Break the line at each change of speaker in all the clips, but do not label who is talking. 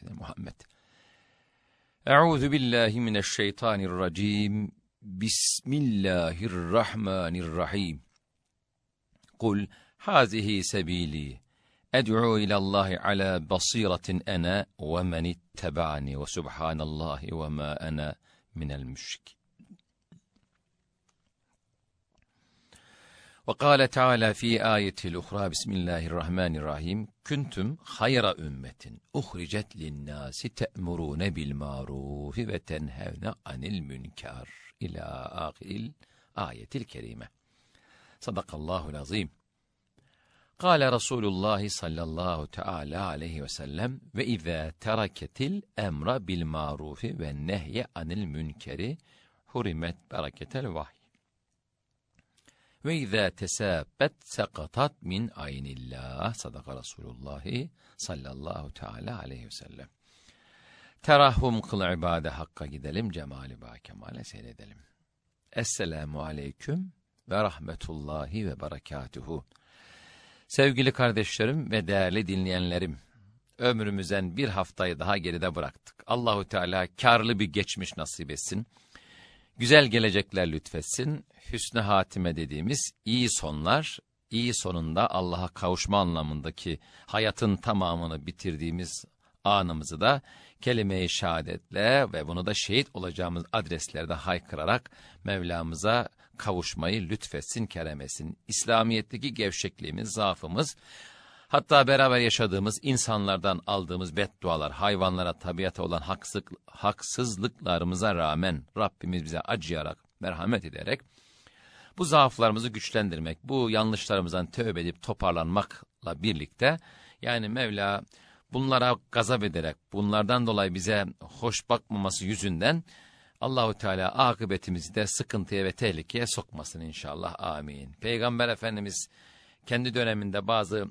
سيدنا محمد. أعوذ بالله من الشيطان الرجيم. بسم الله الرحمن الرحيم. قل هذه سبيلي. أدعو إلى الله على بصيرة أنا ومن اتبعني وسبحان الله وما أنا من المشركين. وقال تعالى في آية الأخرى بسم الله الرحمن الرحيم. küntüm hayra ümmetin uhricet linnâsi te'murûne bil mârufi ve tenhevne anil münkâr ilâ âhil ayetil kerime. Sadakallahul azim. Kâle Resûlullah sallallahu teâlâ aleyhi ve sellem ve izâ teraketil emra bil mârufi ve nehye anil münkeri hurimet bereketel vahiy ve izâ tesâbbet sekatat min aynillah. Sadaka Resulullah sallallahu teala aleyhi ve sellem. Terahhum kıl ibade hakka gidelim, cemali ba kemale seyredelim. Esselamu aleyküm ve rahmetullahi ve berekatuhu. Sevgili kardeşlerim ve değerli dinleyenlerim, ömrümüzden bir haftayı daha geride bıraktık. Allahu Teala karlı bir geçmiş nasip etsin. Güzel gelecekler lütfetsin. Hüsnü hatime dediğimiz iyi sonlar, iyi sonunda Allah'a kavuşma anlamındaki hayatın tamamını bitirdiğimiz anımızı da kelime-i şehadetle ve bunu da şehit olacağımız adreslerde haykırarak Mevlamıza kavuşmayı lütfetsin, keremesin. İslamiyet'teki gevşekliğimiz, zaafımız, hatta beraber yaşadığımız insanlardan aldığımız beddualar, hayvanlara, tabiata olan haksızlık, haksızlıklarımıza rağmen Rabbimiz bize acıyarak, merhamet ederek, bu zaaflarımızı güçlendirmek, bu yanlışlarımızdan tövbe edip toparlanmakla birlikte, yani Mevla bunlara gazap ederek, bunlardan dolayı bize hoş bakmaması yüzünden, Allahu Teala akıbetimizi de sıkıntıya ve tehlikeye sokmasın inşallah. Amin. Peygamber Efendimiz kendi döneminde bazı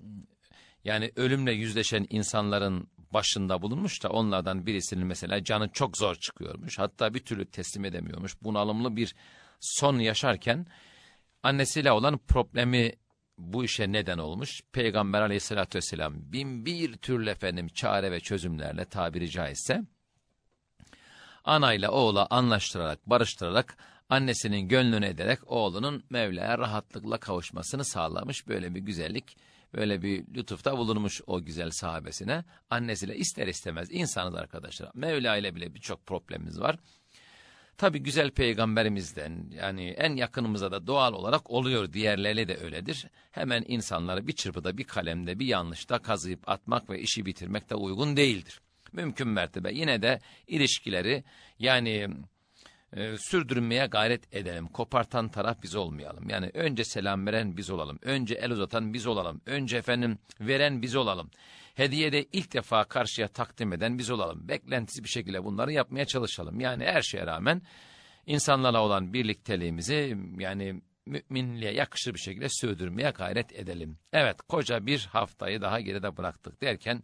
yani ölümle yüzleşen insanların başında bulunmuş da onlardan birisinin mesela canı çok zor çıkıyormuş. Hatta bir türlü teslim edemiyormuş. Bunalımlı bir son yaşarken annesiyle olan problemi bu işe neden olmuş. Peygamber aleyhissalatü vesselam bin bir türlü efendim çare ve çözümlerle tabiri caizse anayla oğula anlaştırarak, barıştırarak annesinin gönlünü ederek oğlunun Mevla'ya rahatlıkla kavuşmasını sağlamış. Böyle bir güzellik, böyle bir lütufta bulunmuş o güzel sahabesine. Annesiyle ister istemez insanız arkadaşlar. Mevla ile bile birçok problemimiz var. Tabi güzel peygamberimizden yani en yakınımıza da doğal olarak oluyor diğerleri de öyledir. Hemen insanları bir çırpıda bir kalemde bir yanlışta kazıyıp atmak ve işi bitirmek de uygun değildir. Mümkün mertebe yine de ilişkileri yani e, sürdürmeye gayret edelim. Kopartan taraf biz olmayalım. Yani önce selam veren biz olalım. Önce el uzatan biz olalım. Önce efendim veren biz olalım. Hediye de ilk defa karşıya takdim eden biz olalım. Beklentisi bir şekilde bunları yapmaya çalışalım. Yani her şeye rağmen insanlarla olan birlikteliğimizi yani müminliğe yakışır bir şekilde sürdürmeye gayret edelim. Evet koca bir haftayı daha geride bıraktık derken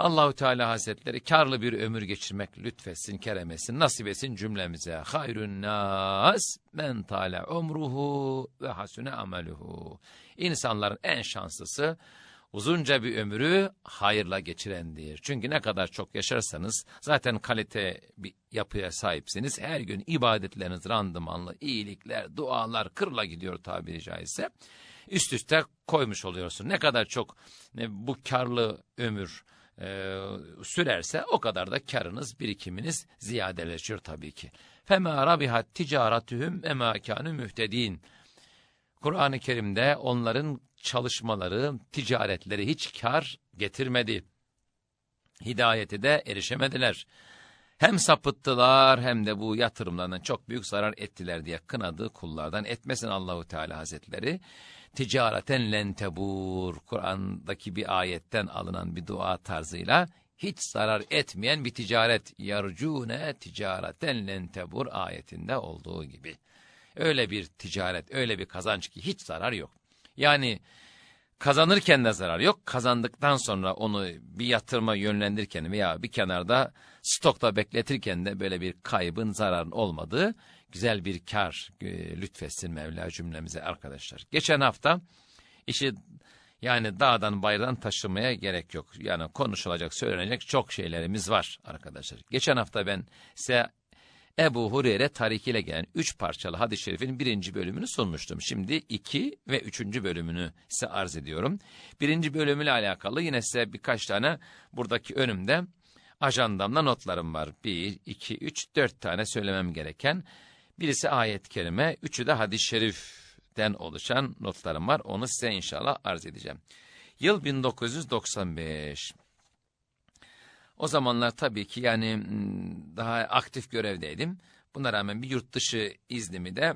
Allahu Teala Hazretleri karlı bir ömür geçirmek lütfetsin, keremesin, nasip etsin cümlemize. Hayrun nas men tala umruhu ve hasune ameluhu. İnsanların en şanslısı uzunca bir ömrü hayırla geçirendir. Çünkü ne kadar çok yaşarsanız zaten kalite bir yapıya sahipsiniz. Her gün ibadetleriniz randımanlı, iyilikler, dualar kırla gidiyor tabiri caizse. Üst üste koymuş oluyorsun. Ne kadar çok ne, bu karlı ömür e, sürerse o kadar da karınız, birikiminiz ziyadeleşiyor tabii ki. فَمَا رَبِحَتْ تِجَارَتُهُمْ اَمَا كَانُوا مُهْتَد۪ينَ Kur'an-ı Kerim'de onların çalışmaları, ticaretleri hiç kar getirmedi. Hidayeti de erişemediler. Hem sapıttılar hem de bu yatırımlarından çok büyük zarar ettiler diye kınadığı kullardan etmesin Allahu Teala Hazretleri. Ticareten lentebur Kur'an'daki bir ayetten alınan bir dua tarzıyla hiç zarar etmeyen bir ticaret. Yarcune ticareten lentebur ayetinde olduğu gibi. Öyle bir ticaret, öyle bir kazanç ki hiç zarar yok. Yani kazanırken de zarar yok. Kazandıktan sonra onu bir yatırıma yönlendirirken veya bir kenarda stokta bekletirken de böyle bir kaybın, zararın olmadığı güzel bir kar e, lütfetsin Mevla cümlemize arkadaşlar. Geçen hafta işi yani dağdan bayırdan taşımaya gerek yok. Yani konuşulacak, söylenecek çok şeylerimiz var arkadaşlar. Geçen hafta ben size Ebu Hureyre tarikiyle gelen üç parçalı hadis-i şerifin birinci bölümünü sunmuştum. Şimdi iki ve üçüncü bölümünü size arz ediyorum. Birinci bölümüyle alakalı yine size birkaç tane buradaki önümde ajandamda notlarım var. Bir, iki, üç, dört tane söylemem gereken. Birisi ayet-i kerime, üçü de hadis-i şeriften oluşan notlarım var. Onu size inşallah arz edeceğim. Yıl 1995. O zamanlar tabii ki yani daha aktif görevdeydim. Buna rağmen bir yurt dışı iznimi de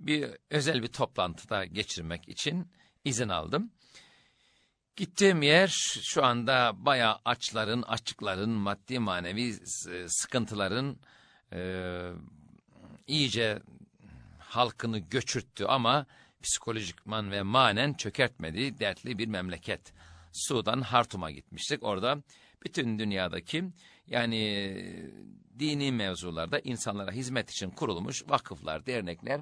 bir özel bir toplantıda geçirmek için izin aldım. Gittiğim yer şu anda bayağı açların, açıkların, maddi manevi sıkıntıların e, iyice halkını göçürttü ama psikolojikman ve manen çökertmediği dertli bir memleket. Sudan Hartum'a gitmiştik. Orada bütün dünyadaki yani dini mevzularda insanlara hizmet için kurulmuş vakıflar, dernekler,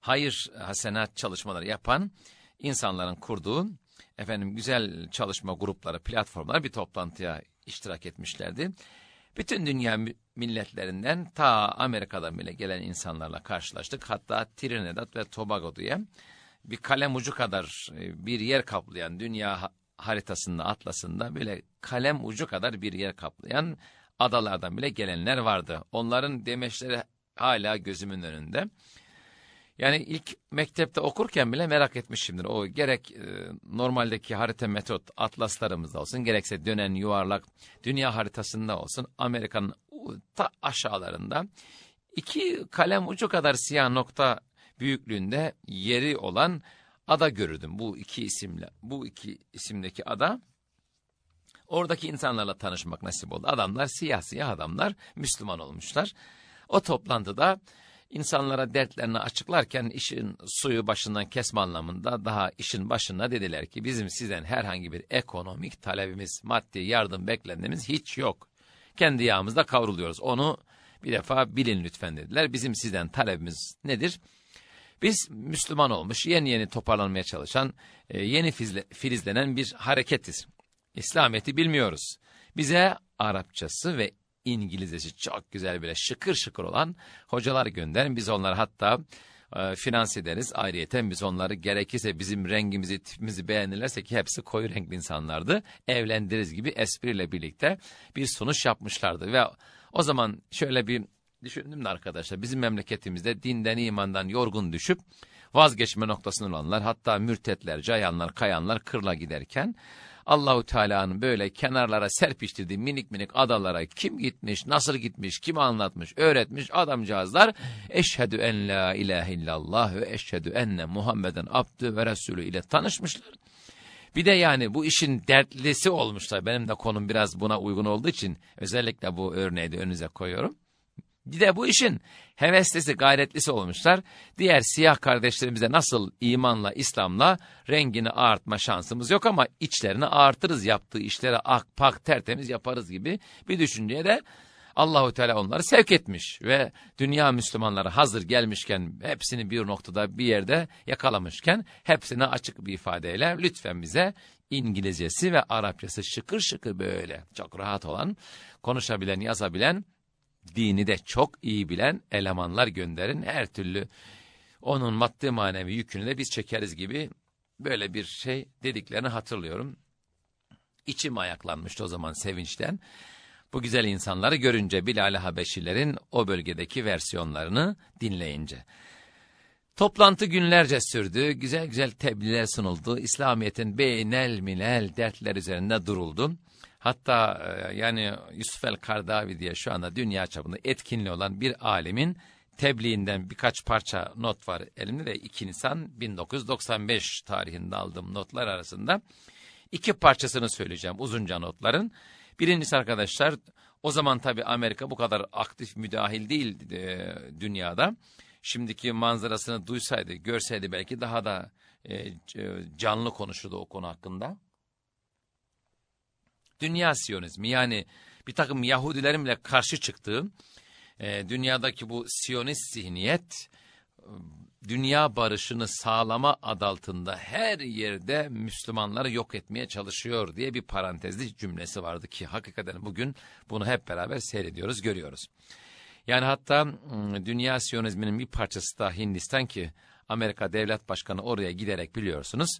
hayır hasenat çalışmaları yapan insanların kurduğu efendim güzel çalışma grupları, platformlar bir toplantıya iştirak etmişlerdi. Bütün dünya milletlerinden ta Amerika'dan bile gelen insanlarla karşılaştık. Hatta Trinidad ve Tobago diye bir kalem ucu kadar e, bir yer kaplayan dünya haritasında, atlasında böyle kalem ucu kadar bir yer kaplayan adalardan bile gelenler vardı. Onların demeçleri hala gözümün önünde. Yani ilk mektepte okurken bile merak etmişimdir. O gerek e, normaldeki harita metot atlaslarımızda olsun, gerekse dönen yuvarlak dünya haritasında olsun, Amerika'nın ta aşağılarında iki kalem ucu kadar siyah nokta büyüklüğünde yeri olan ada görürdüm. Bu iki isimle, bu iki isimdeki ada. Oradaki insanlarla tanışmak nasip oldu. Adamlar siyah siyah adamlar, Müslüman olmuşlar. O toplantıda insanlara dertlerini açıklarken işin suyu başından kesme anlamında daha işin başında dediler ki bizim sizden herhangi bir ekonomik talebimiz, maddi yardım beklentimiz hiç yok. Kendi yağımızda kavruluyoruz. Onu bir defa bilin lütfen dediler. Bizim sizden talebimiz nedir? Biz Müslüman olmuş, yeni yeni toparlanmaya çalışan, e, yeni filizlenen bir hareketiz. İslamiyet'i bilmiyoruz. Bize Arapçası ve İngilizcesi çok güzel bile şıkır şıkır olan hocalar gönderin. Biz onları hatta e, finans ederiz. Ayrıyeten biz onları gerekirse bizim rengimizi, tipimizi beğenirlerse ki hepsi koyu renkli insanlardı. Evlendiririz gibi espriyle birlikte bir sonuç yapmışlardı. Ve o zaman şöyle bir düşündüm de arkadaşlar bizim memleketimizde dinden imandan yorgun düşüp vazgeçme noktasında olanlar hatta mürtetler, cayanlar, kayanlar kırla giderken Allahu Teala'nın böyle kenarlara serpiştirdiği minik minik adalara kim gitmiş, nasıl gitmiş, kim anlatmış, öğretmiş adamcağızlar eşhedü en la ilahe illallah ve eşhedü enne Muhammeden abdü ve resulü ile tanışmışlar. Bir de yani bu işin dertlisi olmuşlar. Benim de konum biraz buna uygun olduğu için özellikle bu örneği de önünüze koyuyorum. Bir de bu işin heveslisi, gayretlisi olmuşlar. Diğer siyah kardeşlerimize nasıl imanla, İslam'la rengini ağartma şansımız yok ama içlerini ağartırız. Yaptığı işlere ak, pak, tertemiz yaparız gibi bir düşünceye de Allahu Teala onları sevk etmiş ve dünya Müslümanları hazır gelmişken hepsini bir noktada bir yerde yakalamışken hepsine açık bir ifadeyle lütfen bize İngilizcesi ve Arapçası şıkır şıkır böyle çok rahat olan konuşabilen yazabilen dini de çok iyi bilen elemanlar gönderin. Her türlü onun maddi manevi yükünü de biz çekeriz gibi böyle bir şey dediklerini hatırlıyorum. İçim ayaklanmıştı o zaman sevinçten. Bu güzel insanları görünce Bilal Habeşilerin o bölgedeki versiyonlarını dinleyince. Toplantı günlerce sürdü, güzel güzel tebliğler sunuldu, İslamiyet'in beynel minel dertler üzerinde duruldu. Hatta e, yani Yusuf el Kardavi diye şu anda dünya çapında etkinliği olan bir alimin tebliğinden birkaç parça not var elimde de 2 Nisan 1995 tarihinde aldığım notlar arasında iki parçasını söyleyeceğim uzunca notların. Birincisi arkadaşlar o zaman tabii Amerika bu kadar aktif müdahil değil e, dünyada. Şimdiki manzarasını duysaydı, görseydi belki daha da e, canlı konuşurdu o konu hakkında. Dünya Siyonizmi yani bir takım Yahudilerin bile karşı çıktığı e, dünyadaki bu Siyonist zihniyet dünya barışını sağlama adı altında her yerde Müslümanları yok etmeye çalışıyor diye bir parantezli cümlesi vardı ki hakikaten bugün bunu hep beraber seyrediyoruz, görüyoruz. Yani hatta dünya siyonizminin bir parçası da Hindistan ki Amerika Devlet Başkanı oraya giderek biliyorsunuz.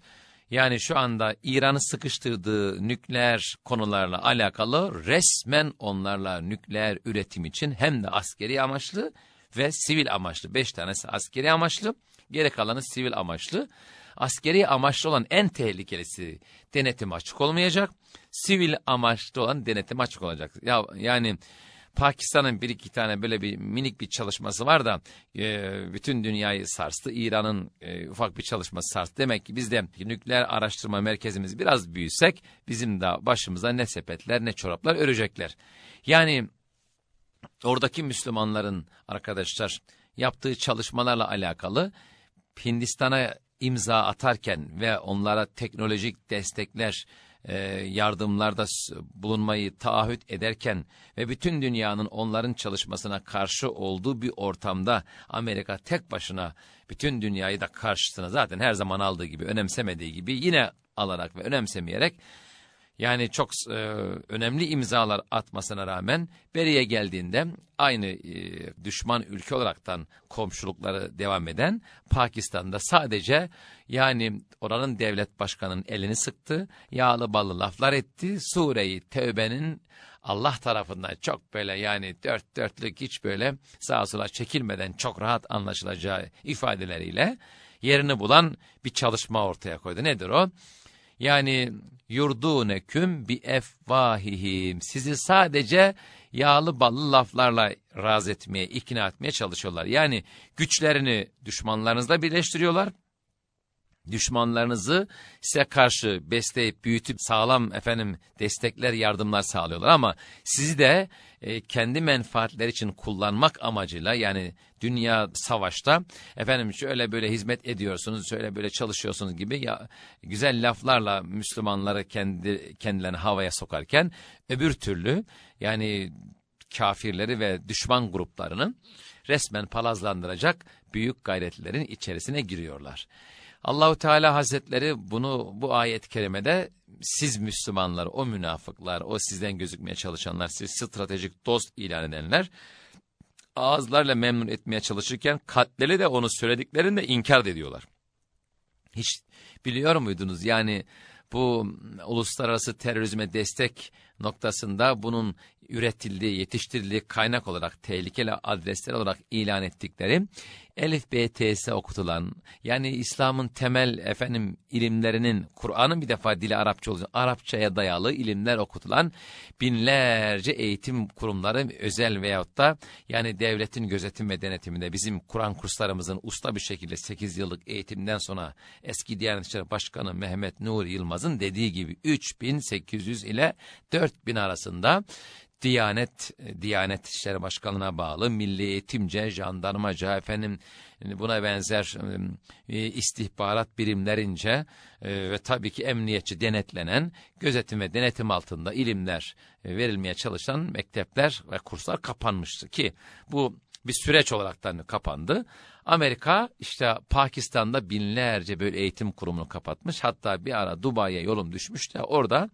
Yani şu anda İran'ı sıkıştırdığı nükleer konularla alakalı resmen onlarla nükleer üretim için hem de askeri amaçlı ve sivil amaçlı. Beş tanesi askeri amaçlı, geri kalanı sivil amaçlı. Askeri amaçlı olan en tehlikelisi denetim açık olmayacak. Sivil amaçlı olan denetim açık olacak. Ya yani Pakistan'ın bir iki tane böyle bir minik bir çalışması var da e, bütün dünyayı sarstı. İran'ın e, ufak bir çalışması sarstı. Demek ki biz de nükleer araştırma merkezimiz biraz büyüsek bizim de başımıza ne sepetler ne çoraplar örecekler. Yani oradaki Müslümanların arkadaşlar yaptığı çalışmalarla alakalı Hindistan'a imza atarken ve onlara teknolojik destekler, e, yardımlarda bulunmayı taahhüt ederken ve bütün dünyanın onların çalışmasına karşı olduğu bir ortamda Amerika tek başına bütün dünyayı da karşısına zaten her zaman aldığı gibi önemsemediği gibi yine alarak ve önemsemeyerek yani çok e, önemli imzalar atmasına rağmen Beri'ye geldiğinde aynı e, düşman ülke olaraktan komşulukları devam eden Pakistan'da sadece yani oranın devlet başkanının elini sıktı, yağlı ballı laflar etti, sureyi tevbenin Allah tarafından çok böyle yani dört dörtlük hiç böyle sağa sola çekilmeden çok rahat anlaşılacağı ifadeleriyle yerini bulan bir çalışma ortaya koydu. Nedir o? Yani yurduneküm bi efvahihim. Sizi sadece yağlı ballı laflarla raz etmeye, ikna etmeye çalışıyorlar. Yani güçlerini düşmanlarınızla birleştiriyorlar. Düşmanlarınızı size karşı besleyip büyütüp sağlam efendim destekler, yardımlar sağlıyorlar ama sizi de e, kendi menfaatler için kullanmak amacıyla yani dünya savaşta efendim şöyle böyle hizmet ediyorsunuz, şöyle böyle çalışıyorsunuz gibi ya güzel laflarla Müslümanları kendi kendilerini havaya sokarken öbür türlü yani kafirleri ve düşman gruplarını resmen palazlandıracak büyük gayretlerin içerisine giriyorlar. Allahu Teala Hazretleri bunu bu ayet-i kerimede siz Müslümanlar, o münafıklar, o sizden gözükmeye çalışanlar, siz stratejik dost ilan edenler ağızlarla memnun etmeye çalışırken kalpleri de onu söylediklerini de inkar ediyorlar. Hiç biliyor muydunuz? Yani bu uluslararası terörizme destek noktasında bunun üretildiği, yetiştirildiği kaynak olarak tehlikeli adresler olarak ilan ettikleri Elif BTS okutulan yani İslam'ın temel efendim ilimlerinin Kur'an'ın bir defa dili Arapça olacak Arapçaya dayalı ilimler okutulan binlerce eğitim kurumları özel veyahut da yani devletin gözetim ve denetiminde bizim Kur'an kurslarımızın usta bir şekilde 8 yıllık eğitimden sonra eski Diyanet İşleri Başkanı Mehmet Nur Yılmaz'ın dediği gibi 3800 ile 4000 arasında Diyanet, Diyanet İşleri Başkanlığı'na bağlı milli eğitimce, jandarmaca, efendim buna benzer e, istihbarat birimlerince e, ve tabii ki emniyetçi denetlenen gözetim ve denetim altında ilimler e, verilmeye çalışan mektepler ve kurslar kapanmıştı ki bu bir süreç olaraktan kapandı. Amerika işte Pakistan'da binlerce böyle eğitim kurumunu kapatmış. Hatta bir ara Dubai'ye yolum düşmüş de orada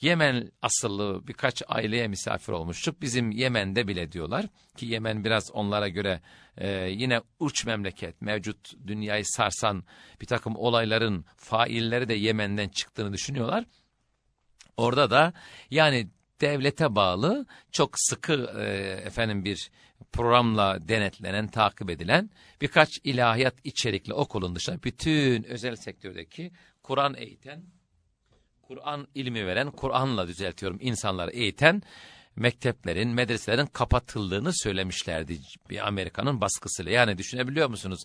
Yemen asıllı birkaç aileye misafir olmuştuk. Bizim Yemen'de bile diyorlar ki Yemen biraz onlara göre e, yine uç memleket mevcut dünyayı sarsan bir takım olayların failleri de Yemen'den çıktığını düşünüyorlar. Orada da yani devlete bağlı çok sıkı e, efendim bir programla denetlenen, takip edilen birkaç ilahiyat içerikli okulun dışında bütün özel sektördeki Kur'an eğiten Kur'an ilmi veren, Kur'an'la düzeltiyorum insanları eğiten mekteplerin, medreselerin kapatıldığını söylemişlerdi bir Amerika'nın baskısıyla. Yani düşünebiliyor musunuz?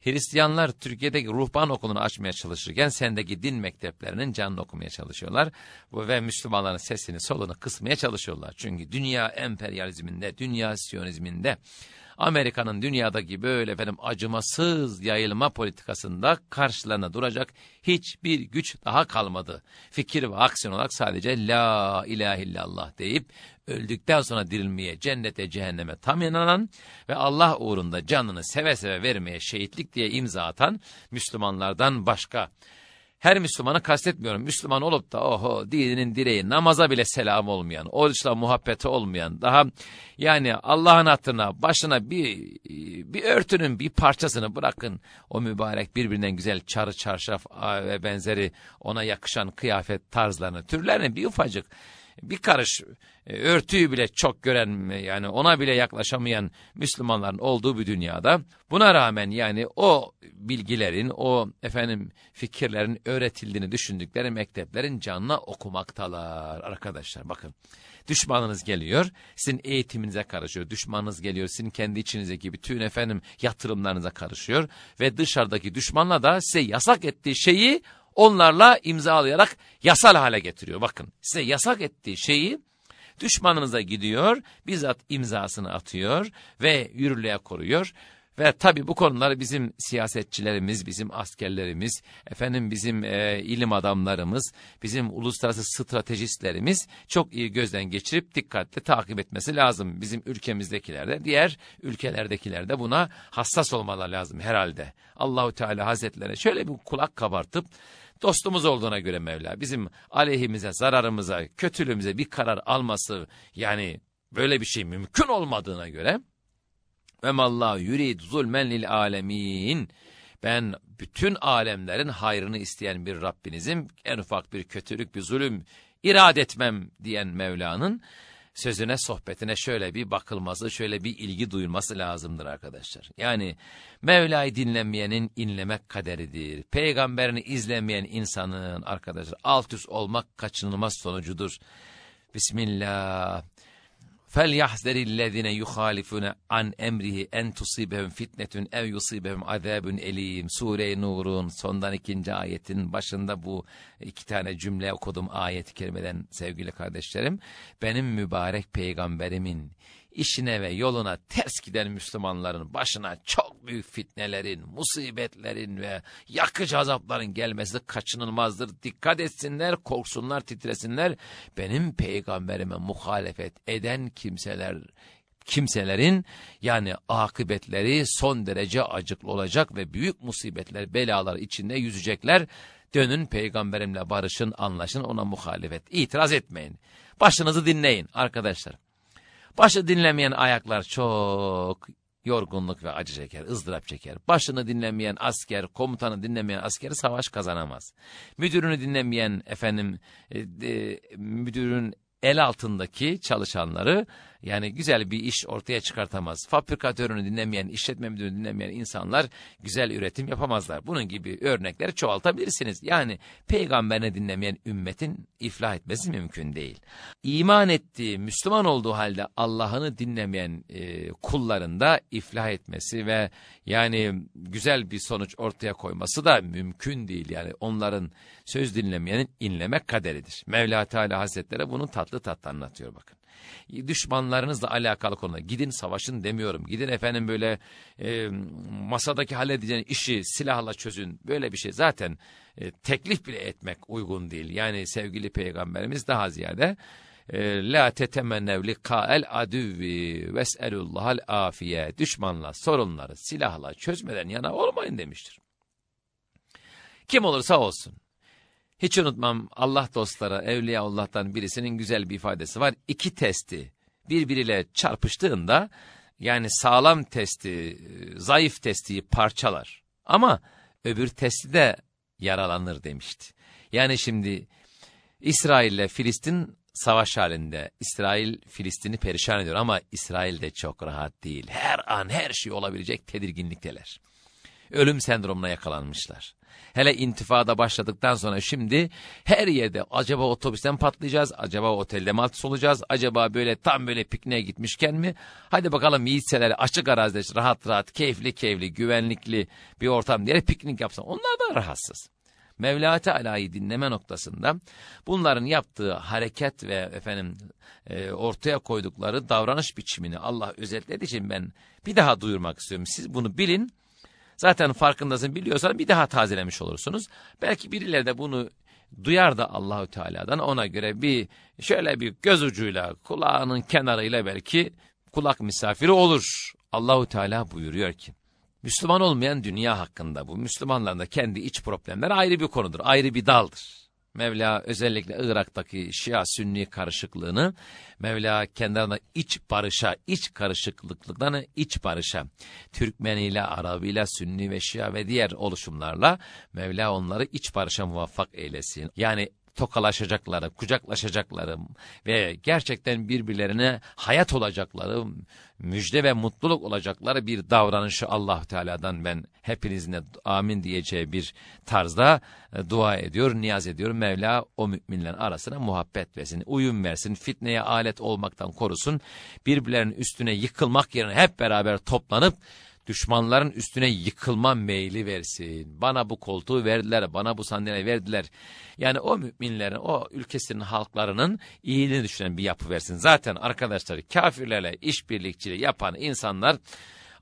Hristiyanlar Türkiye'deki ruhban okulunu açmaya çalışırken sendeki din mekteplerinin canını okumaya çalışıyorlar. Ve Müslümanların sesini solunu kısmaya çalışıyorlar. Çünkü dünya emperyalizminde, dünya siyonizminde Amerika'nın dünyadaki böyle efendim acımasız yayılma politikasında karşılarına duracak hiçbir güç daha kalmadı. Fikir ve aksiyon olarak sadece la ilahe illallah deyip öldükten sonra dirilmeye, cennete, cehenneme tam inanan ve Allah uğrunda canını seve seve vermeye şehitlik diye imza atan Müslümanlardan başka her Müslümanı kastetmiyorum. Müslüman olup da oho dininin direği namaza bile selam olmayan, oruçla muhabbeti olmayan, daha yani Allah'ın hatırına başına bir bir örtünün bir parçasını bırakın. O mübarek birbirinden güzel çarı çarşaf ve benzeri ona yakışan kıyafet tarzlarını, türlerini bir ufacık bir karış e, örtüyü bile çok gören yani ona bile yaklaşamayan Müslümanların olduğu bir dünyada buna rağmen yani o bilgilerin o efendim fikirlerin öğretildiğini düşündükleri mekteplerin canına okumaktalar arkadaşlar bakın. Düşmanınız geliyor, sizin eğitiminize karışıyor. Düşmanınız geliyor, sizin kendi içinizdeki bütün efendim yatırımlarınıza karışıyor. Ve dışarıdaki düşmanla da size yasak ettiği şeyi onlarla imzalayarak yasal hale getiriyor. Bakın size yasak ettiği şeyi düşmanınıza gidiyor, bizzat imzasını atıyor ve yürürlüğe koruyor. Ve tabi bu konuları bizim siyasetçilerimiz, bizim askerlerimiz, efendim bizim e, ilim adamlarımız, bizim uluslararası stratejistlerimiz çok iyi gözden geçirip dikkatli takip etmesi lazım. Bizim ülkemizdekiler de diğer ülkelerdekiler de buna hassas olmaları lazım herhalde. Allahu Teala Hazretleri şöyle bir kulak kabartıp dostumuz olduğuna göre Mevla bizim aleyhimize, zararımıza, kötülüğümüze bir karar alması yani böyle bir şey mümkün olmadığına göre ve mallahu yurid zulmen lil alemin ben bütün alemlerin hayrını isteyen bir Rabbinizim. En ufak bir kötülük, bir zulüm irade etmem diyen Mevla'nın sözüne, sohbetine şöyle bir bakılması, şöyle bir ilgi duyulması lazımdır arkadaşlar. Yani Mevla'yı dinlemeyenin inlemek kaderidir. Peygamberini izlemeyen insanın arkadaşlar alt üst olmak kaçınılmaz sonucudur. Bismillah. فَلْيَحْذَرِ الَّذِينَ يُخَالِفُونَ عَنْ اَمْرِهِ اَنْ تُصِيبَهُمْ فِتْنَةٌ اَوْ يُصِيبَهُمْ عَذَابٌ elim. Sure-i Nur'un sondan ikinci ayetin başında bu iki tane cümle okudum ayet-i kerimeden sevgili kardeşlerim. Benim mübarek peygamberimin işine ve yoluna ters giden Müslümanların başına çok büyük fitnelerin, musibetlerin ve yakıcı azapların gelmesi kaçınılmazdır. Dikkat etsinler, korksunlar, titresinler. Benim peygamberime muhalefet eden kimseler kimselerin yani akıbetleri son derece acıklı olacak ve büyük musibetler, belalar içinde yüzecekler. Dönün peygamberimle barışın, anlaşın, ona muhalefet. İtiraz etmeyin. Başınızı dinleyin arkadaşlar. Başı dinlemeyen ayaklar çok yorgunluk ve acı çeker, ızdırap çeker. Başını dinlemeyen asker, komutanı dinlemeyen askeri savaş kazanamaz. Müdürünü dinlemeyen efendim e, e, müdürün el altındaki çalışanları yani güzel bir iş ortaya çıkartamaz. Fabrikatörünü dinlemeyen, işletme müdürünü dinlemeyen insanlar güzel üretim yapamazlar. Bunun gibi örnekleri çoğaltabilirsiniz. Yani peygamberini dinlemeyen ümmetin iflah etmesi mümkün değil. İman ettiği, Müslüman olduğu halde Allah'ını dinlemeyen e, kulların iflah etmesi ve yani güzel bir sonuç ortaya koyması da mümkün değil. Yani onların söz dinlemeyenin inlemek kaderidir. Mevla Teala Hazretleri bunu tatlı tatlı anlatıyor bakın düşmanlarınızla alakalı konu. Gidin savaşın demiyorum. Gidin efendim böyle e, masadaki halledeceğiniz işi silahla çözün. Böyle bir şey zaten e, teklif bile etmek uygun değil. Yani sevgili peygamberimiz daha ziyade e, la tetemennev likael adüvi ves'elullahal afiye düşmanla sorunları silahla çözmeden yana olmayın demiştir. Kim olursa olsun hiç unutmam Allah dostları Evliyaullah'tan birisinin güzel bir ifadesi var. İki testi birbiriyle çarpıştığında yani sağlam testi, zayıf testiyi parçalar. Ama öbür testi de yaralanır demişti. Yani şimdi İsrail ile Filistin savaş halinde. İsrail Filistin'i perişan ediyor ama İsrail de çok rahat değil. Her an her şey olabilecek tedirginlikteler. ölüm sendromuna yakalanmışlar. Hele intifada başladıktan sonra şimdi her yerde acaba otobüsten patlayacağız, acaba otelde mi olacağız, acaba böyle tam böyle pikniğe gitmişken mi? Hadi bakalım yiğitseler açık arazide rahat rahat, keyifli keyifli, güvenlikli bir ortam diye piknik yapsın. Onlar da rahatsız. Mevla Teala'yı dinleme noktasında bunların yaptığı hareket ve efendim e, ortaya koydukları davranış biçimini Allah özetlediği için ben bir daha duyurmak istiyorum. Siz bunu bilin. Zaten farkındasın biliyorsan bir daha tazelemiş olursunuz. Belki birileri de bunu duyar da Allahü Teala'dan ona göre bir şöyle bir göz ucuyla kulağının kenarıyla belki kulak misafiri olur. Allahu Teala buyuruyor ki Müslüman olmayan dünya hakkında bu. Müslümanların da kendi iç problemleri ayrı bir konudur, ayrı bir daldır. Mevla özellikle Irak'taki Şia-Sünni karışıklığını Mevla kendilerine iç barışa, iç karışıklıklarını iç barışa, Türkmeniyle, Arabiyle, Sünni ve Şia ve diğer oluşumlarla Mevla onları iç barışa muvaffak eylesin. Yani tokalaşacakları, kucaklaşacakları ve gerçekten birbirlerine hayat olacakları, müjde ve mutluluk olacakları bir davranışı allah Teala'dan ben hepinizin amin diyeceği bir tarzda e, dua ediyor, niyaz ediyor. Mevla o müminlerin arasına muhabbet versin, uyum versin, fitneye alet olmaktan korusun, birbirlerinin üstüne yıkılmak yerine hep beraber toplanıp, düşmanların üstüne yıkılma meyli versin. Bana bu koltuğu verdiler, bana bu sandalye verdiler. Yani o müminlerin, o ülkesinin halklarının iyiliğini düşünen bir yapı versin. Zaten arkadaşlar kafirlerle işbirlikçiliği yapan insanlar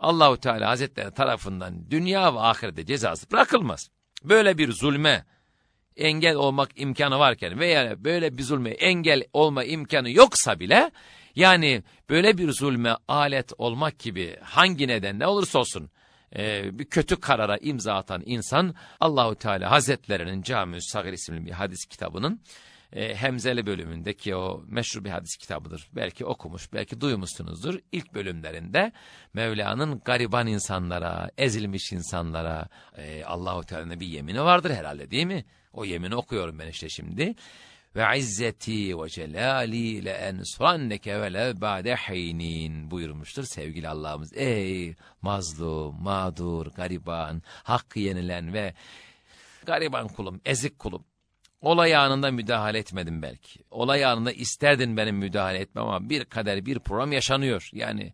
Allahu Teala Hazretleri tarafından dünya ve ahirette cezası bırakılmaz. Böyle bir zulme engel olmak imkanı varken veya böyle bir zulme engel olma imkanı yoksa bile yani böyle bir zulme alet olmak gibi hangi nedenle olursa olsun e, bir kötü karara imza atan insan Allahu Teala Hazretlerinin Cami-ü Sagir isimli bir hadis kitabının e, Hemzeli bölümündeki o meşhur bir hadis kitabıdır. Belki okumuş, belki duymuşsunuzdur. İlk bölümlerinde Mevla'nın gariban insanlara, ezilmiş insanlara e, Allahu Teala'nın bir yemini vardır herhalde değil mi? O yemini okuyorum ben işte şimdi ve izzeti ve celali le ensuranneke ve le ba'de buyurmuştur sevgili Allah'ımız. Ey mazlum, mağdur, gariban, hakkı yenilen ve gariban kulum, ezik kulum. Olay anında müdahale etmedim belki. Olay anında isterdin benim müdahale etmem ama bir kader bir program yaşanıyor. Yani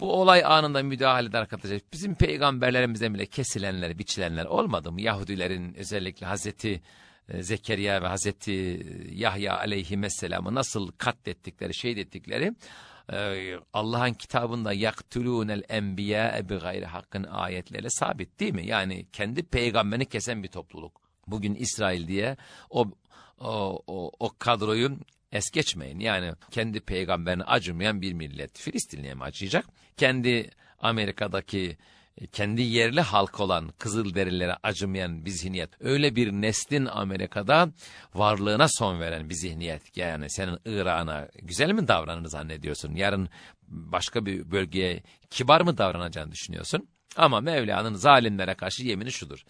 bu olay anında müdahale eder arkadaşlar. Bizim peygamberlerimizden bile kesilenler, biçilenler olmadı mı? Yahudilerin özellikle Hazreti Zekeriya ve Hazreti Yahya aleyhisselamı nasıl katlettikleri, şehit ettikleri e, Allah'ın kitabında yaktulûnel enbiya bi gayri hakkın ayetleriyle sabit değil mi? Yani kendi peygamberini kesen bir topluluk. Bugün İsrail diye o o, o, o kadroyu es geçmeyin. Yani kendi peygamberini acımayan bir millet. Filistinliye mi acıyacak? Kendi Amerika'daki e, kendi yerli halk olan Kızılderililere acımayan bir zihniyet. Öyle bir neslin Amerika'da varlığına son veren bir zihniyet. Yani senin Irak'ına güzel mi davranını zannediyorsun? Yarın başka bir bölgeye kibar mı davranacağını düşünüyorsun? Ama Mevla'nın zalimlere karşı yemini şudur.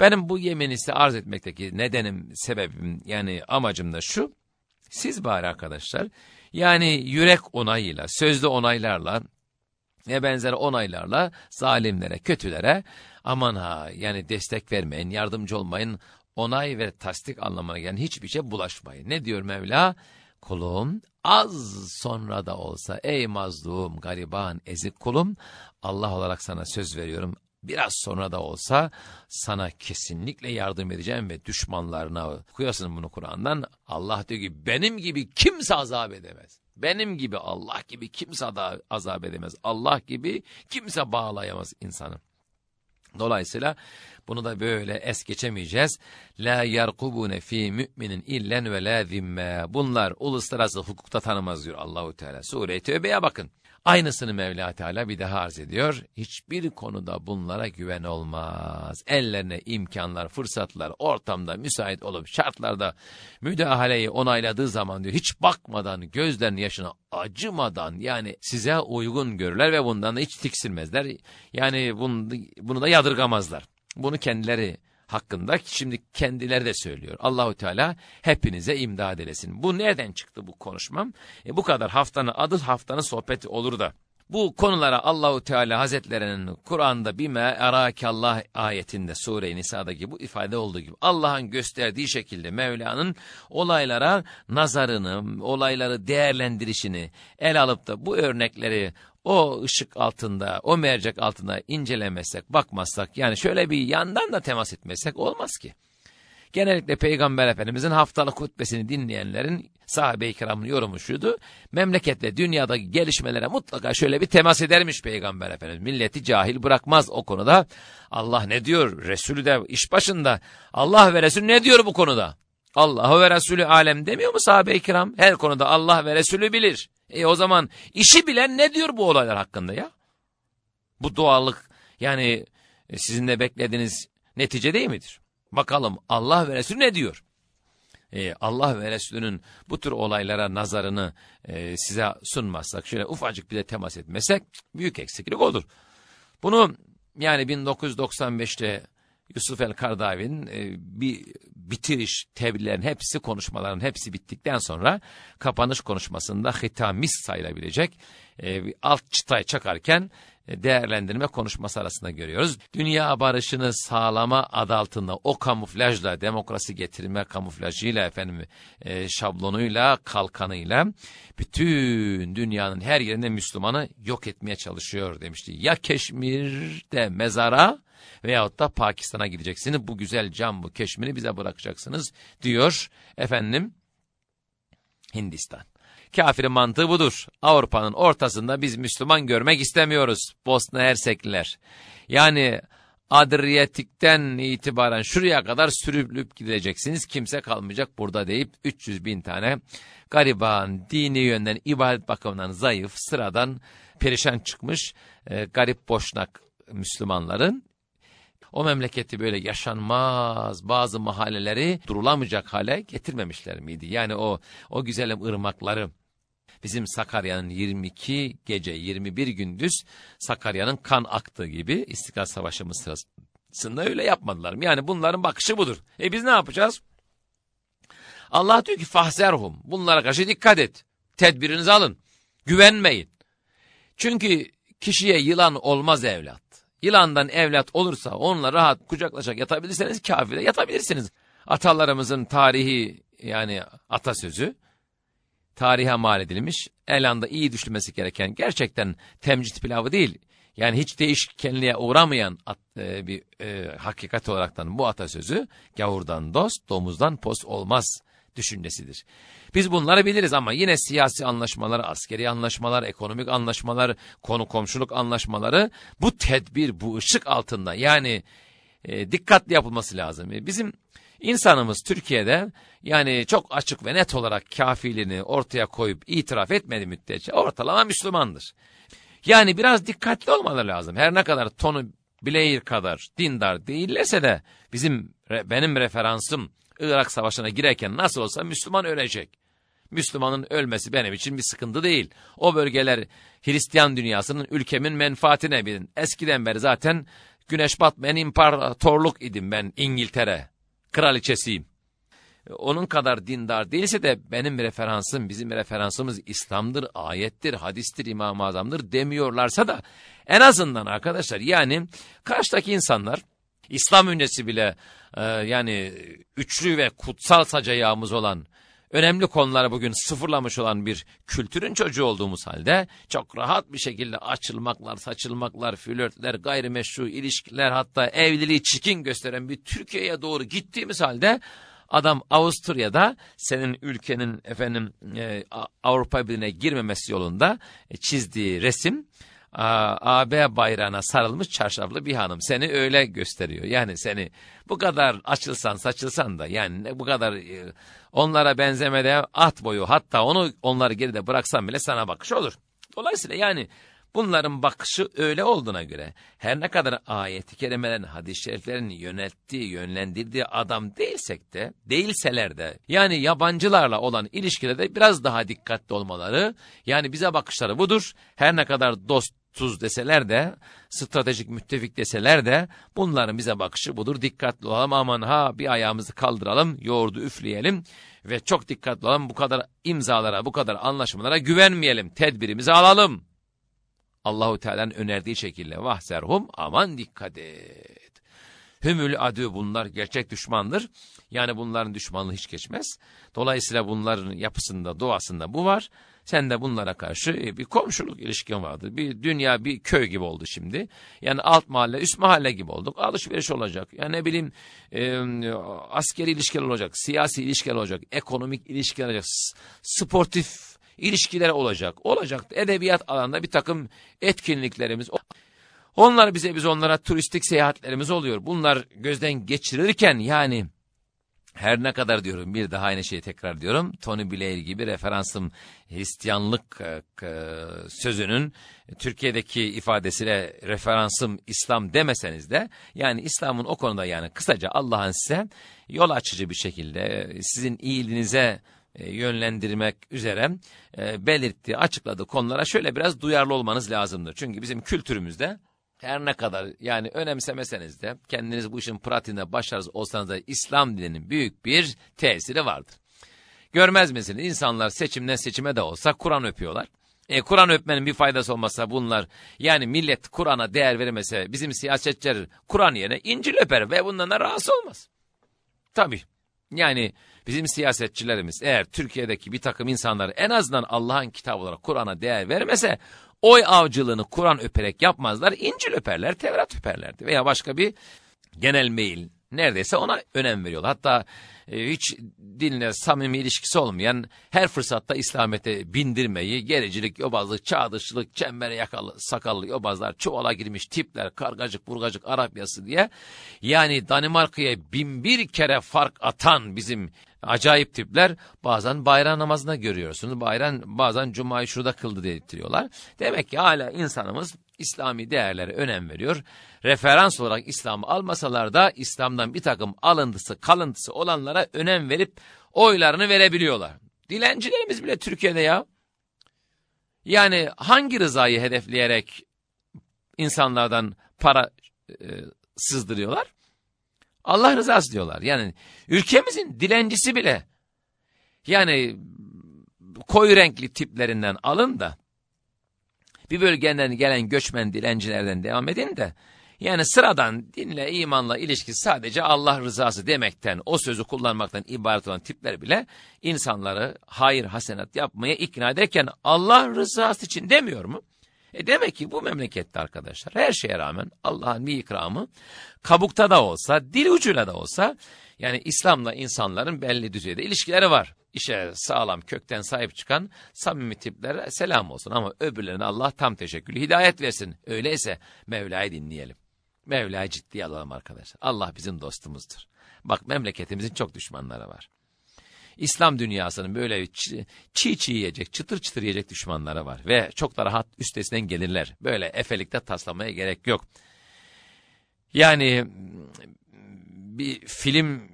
Benim bu yemini size arz etmekteki nedenim, sebebim yani amacım da şu. Siz bari arkadaşlar yani yürek onayıyla, sözlü onaylarla ve benzer onaylarla zalimlere, kötülere aman ha yani destek vermeyin, yardımcı olmayın, onay ve tasdik anlamına gelen hiçbir şey bulaşmayın. Ne diyor Mevla? Kulum az sonra da olsa ey mazlum, gariban, ezik kulum Allah olarak sana söz veriyorum. Biraz sonra da olsa sana kesinlikle yardım edeceğim ve düşmanlarına okuyorsun bunu Kur'an'dan. Allah diyor ki benim gibi kimse azap edemez. Benim gibi Allah gibi kimse da azap edemez. Allah gibi kimse bağlayamaz insanı. Dolayısıyla bunu da böyle es geçemeyeceğiz. La yarkubune fi müminin illen ve la zimme. Bunlar uluslararası hukukta tanımaz diyor Allahu Teala. Sure-i Tevbe'ye bakın. Aynısını Mevla Teala bir daha arz ediyor. Hiçbir konuda bunlara güven olmaz. Ellerine imkanlar, fırsatlar, ortamda müsait olup şartlarda müdahaleyi onayladığı zaman diyor hiç bakmadan gözlerinin yaşına acımadan yani size uygun görürler ve bundan da hiç tiksinmezler. Yani bunu, bunu da yadırgamazlar. Bunu kendileri hakkında şimdi kendileri de söylüyor. Allahu Teala hepinize imdad eylesin. Bu nereden çıktı bu konuşmam? E bu kadar haftanın adı haftanın sohbeti olur da Bu konulara Allahu Teala Hazretlerinin Kur'an'da bime erakallah ayetinde Sure-i Nisa'daki bu ifade olduğu gibi Allah'ın gösterdiği şekilde Mevla'nın olaylara nazarını, olayları değerlendirişini el alıp da bu örnekleri o ışık altında, o mercek altında incelemezsek, bakmazsak, yani şöyle bir yandan da temas etmezsek olmaz ki. Genellikle Peygamber Efendimizin haftalık hutbesini dinleyenlerin sahabe-i kiramın yorumu şuydu. Memlekette dünyadaki gelişmelere mutlaka şöyle bir temas edermiş Peygamber Efendimiz. Milleti cahil bırakmaz o konuda. Allah ne diyor? Resulü de iş başında. Allah ve Resulü ne diyor bu konuda? Allah ve Resulü alem demiyor mu sahabe-i kiram? Her konuda Allah ve Resulü bilir. E o zaman işi bilen ne diyor bu olaylar hakkında ya? Bu doğallık yani e, sizin de beklediğiniz netice değil midir? Bakalım Allah ve Resulü ne diyor? Ee, Allah ve Resulünün bu tür olaylara nazarını e, size sunmazsak, şöyle ufacık bir de temas etmesek büyük eksiklik olur. Bunu yani 1995'te Yusuf el-Kardavi'nin e, bir bitiriş tebliğlerin hepsi, konuşmaların hepsi bittikten sonra kapanış konuşmasında hitamis sayılabilecek e, alt çıtay çakarken e, değerlendirme konuşması arasında görüyoruz. Dünya barışını sağlama adı altında o kamuflajla, demokrasi getirme kamuflajıyla efendim e, şablonuyla, kalkanıyla bütün dünyanın her yerinde Müslümanı yok etmeye çalışıyor demişti. Ya Keşmir'de mezara veyahut da Pakistan'a gideceksiniz. Bu güzel cam bu Keşmir'i bize bırakacaksınız diyor efendim Hindistan. Kafirin mantığı budur. Avrupa'nın ortasında biz Müslüman görmek istemiyoruz. Bosna Hersekliler. Yani Adriyatik'ten itibaren şuraya kadar sürülüp gideceksiniz. Kimse kalmayacak burada deyip 300 bin tane gariban, dini yönden, ibadet bakımından zayıf, sıradan perişan çıkmış e, garip boşnak Müslümanların o memleketi böyle yaşanmaz bazı mahalleleri durulamayacak hale getirmemişler miydi? Yani o o güzelim ırmakları bizim Sakarya'nın 22 gece 21 gündüz Sakarya'nın kan aktığı gibi İstiklal Savaşı'mız sırasında öyle yapmadılar. Yani bunların bakışı budur. E biz ne yapacağız? Allah diyor ki fahzerhum bunlara karşı dikkat et. Tedbirinizi alın. Güvenmeyin. Çünkü kişiye yılan olmaz evlat. Yılandan evlat olursa onunla rahat kucaklaşacak yatabilirseniz kafire yatabilirsiniz. Atalarımızın tarihi yani atasözü tarihe mal edilmiş. Elanda iyi düşünmesi gereken gerçekten temcit pilavı değil. Yani hiç değişkenliğe uğramayan at, e, bir e, hakikat olaraktan bu atasözü gavurdan dost, domuzdan post olmaz düşüncesidir. Biz bunları biliriz ama yine siyasi anlaşmalar, askeri anlaşmalar, ekonomik anlaşmalar, konu komşuluk anlaşmaları bu tedbir, bu ışık altında yani e, dikkatli yapılması lazım. Bizim insanımız Türkiye'de yani çok açık ve net olarak kafiliğini ortaya koyup itiraf etmedi müddetçe ortalama Müslümandır. Yani biraz dikkatli olmaları lazım. Her ne kadar tonu Blair kadar dindar değillerse de bizim benim referansım Irak Savaşı'na girerken nasıl olsa Müslüman ölecek. Müslümanın ölmesi benim için bir sıkıntı değil. O bölgeler Hristiyan dünyasının ülkemin menfaatine bilin. Eskiden beri zaten güneş batmayan imparatorluk idim ben İngiltere. Kraliçesiyim. Onun kadar dindar değilse de benim referansım, bizim referansımız İslam'dır, ayettir, hadistir, İmam-ı Azam'dır demiyorlarsa da en azından arkadaşlar yani karşıdaki insanlar İslam öncesi bile e, yani üçlü ve kutsal sac ayağımız olan önemli konuları bugün sıfırlamış olan bir kültürün çocuğu olduğumuz halde çok rahat bir şekilde açılmaklar, saçılmaklar, flörtler, gayrimeşru ilişkiler hatta evliliği çirkin gösteren bir Türkiye'ye doğru gittiğimiz halde adam Avusturya'da senin ülkenin efendim e, Avrupa Birliği'ne girmemesi yolunda e, çizdiği resim AB bayrağına sarılmış çarşaflı bir hanım seni öyle gösteriyor. Yani seni bu kadar açılsan saçılsan da yani bu kadar e, onlara benzemede at boyu hatta onu onları geride bıraksan bile sana bakış olur. Dolayısıyla yani bunların bakışı öyle olduğuna göre her ne kadar ayet-i kerimelerin hadis-i şeriflerin yönelttiği yönlendirdiği adam değilsek de değilseler de yani yabancılarla olan ilişkilerde biraz daha dikkatli olmaları yani bize bakışları budur. Her ne kadar dost tuz deseler de, stratejik müttefik deseler de bunların bize bakışı budur. Dikkatli olalım aman ha bir ayağımızı kaldıralım, yoğurdu üfleyelim ve çok dikkatli olalım bu kadar imzalara, bu kadar anlaşmalara güvenmeyelim. Tedbirimizi alalım. Allahu Teala'nın önerdiği şekilde vahserhum aman dikkat et. Hümül adü bunlar gerçek düşmandır. Yani bunların düşmanlığı hiç geçmez. Dolayısıyla bunların yapısında, doğasında bu var. Sen de bunlara karşı e, bir komşuluk ilişkin vardı. Bir dünya bir köy gibi oldu şimdi. Yani alt mahalle üst mahalle gibi olduk. Alışveriş olacak. Yani ne bileyim e, askeri ilişkiler olacak. Siyasi ilişkiler olacak. Ekonomik ilişkiler olacak. Sportif ilişkiler olacak. Olacak. Edebiyat alanında bir takım etkinliklerimiz onlar bize biz onlara turistik seyahatlerimiz oluyor. Bunlar gözden geçirirken yani her ne kadar diyorum bir daha aynı şeyi tekrar diyorum. Tony Blair gibi referansım Hristiyanlık e, sözünün Türkiye'deki ifadesiyle referansım İslam demeseniz de yani İslam'ın o konuda yani kısaca Allah'ın size yol açıcı bir şekilde e, sizin iyiliğinize yönlendirmek üzere belirttiği, açıkladığı konulara şöyle biraz duyarlı olmanız lazımdır. Çünkü bizim kültürümüzde her ne kadar yani önemsemeseniz de kendiniz bu işin pratiğinde başarısız olsanız da İslam dininin büyük bir tesiri vardır. Görmez misiniz? İnsanlar seçimden seçime de olsa Kur'an öpüyorlar. E, Kur'an öpmenin bir faydası olmasa bunlar yani millet Kur'an'a değer vermese bizim siyasetçiler Kur'an yerine İncil öper ve bundan da rahatsız olmaz. Tabii yani bizim siyasetçilerimiz eğer Türkiye'deki bir takım insanlar en azından Allah'ın kitabı olarak Kur'an'a değer vermese oy avcılığını Kur'an öperek yapmazlar. İncil öperler, Tevrat öperlerdi veya başka bir genel mail neredeyse ona önem veriyorlar. Hatta e, hiç dinle samimi ilişkisi olmayan her fırsatta İslamiyet'e bindirmeyi, gericilik, yobazlık, çağdışlık, çembere yakalı, sakallı yobazlar, çuvala girmiş tipler, kargacık, burgacık, Arap yası diye. Yani Danimarka'ya bin bir kere fark atan bizim acayip tipler bazen bayram namazında görüyorsunuz. Bayram bazen cumayı şurada kıldı diye Demek ki hala insanımız İslami değerlere önem veriyor. Referans olarak İslam'ı almasalar da İslam'dan bir takım alıntısı, kalıntısı olanlara önem verip oylarını verebiliyorlar. Dilencilerimiz bile Türkiye'de ya. Yani hangi rızayı hedefleyerek insanlardan para e, sızdırıyorlar? Allah rızası diyorlar. Yani ülkemizin dilencisi bile yani koyu renkli tiplerinden alın da bir bölgeden gelen göçmen dilencilerden devam edin de yani sıradan dinle imanla ilişki sadece Allah rızası demekten o sözü kullanmaktan ibaret olan tipler bile insanları hayır hasenat yapmaya ikna ederken Allah rızası için demiyor mu? E demek ki bu memlekette arkadaşlar her şeye rağmen Allah'ın bir ikramı kabukta da olsa, dil ucuyla da olsa yani İslam'la insanların belli düzeyde ilişkileri var. İşe sağlam kökten sahip çıkan samimi tiplere selam olsun ama öbürlerine Allah tam teşekkürlü hidayet versin. Öyleyse Mevla'yı dinleyelim. Mevla'yı ciddiye alalım arkadaşlar. Allah bizim dostumuzdur. Bak memleketimizin çok düşmanları var. İslam dünyasının böyle çiğ çiğ yiyecek, çıtır çıtır yiyecek düşmanları var. Ve çok da rahat üstesinden gelirler. Böyle efelikte taslamaya gerek yok. Yani bir film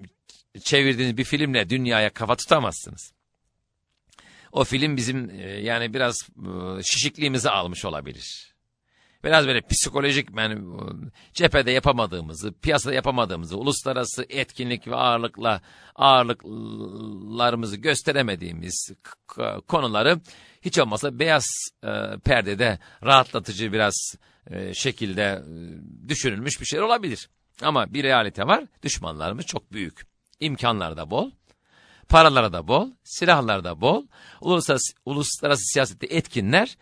çevirdiğiniz bir filmle dünyaya kafa tutamazsınız. O film bizim e, yani biraz e, şişikliğimizi almış olabilir biraz böyle psikolojik yani cephede yapamadığımızı, piyasada yapamadığımızı, uluslararası etkinlik ve ağırlıkla ağırlıklarımızı gösteremediğimiz konuları hiç olmazsa beyaz e, perdede rahatlatıcı biraz e, şekilde e, düşünülmüş bir şey olabilir. Ama bir realite var, düşmanlarımız çok büyük. İmkanlar da bol, paraları da bol, silahlar da bol, uluslararası, uluslararası siyasette etkinler,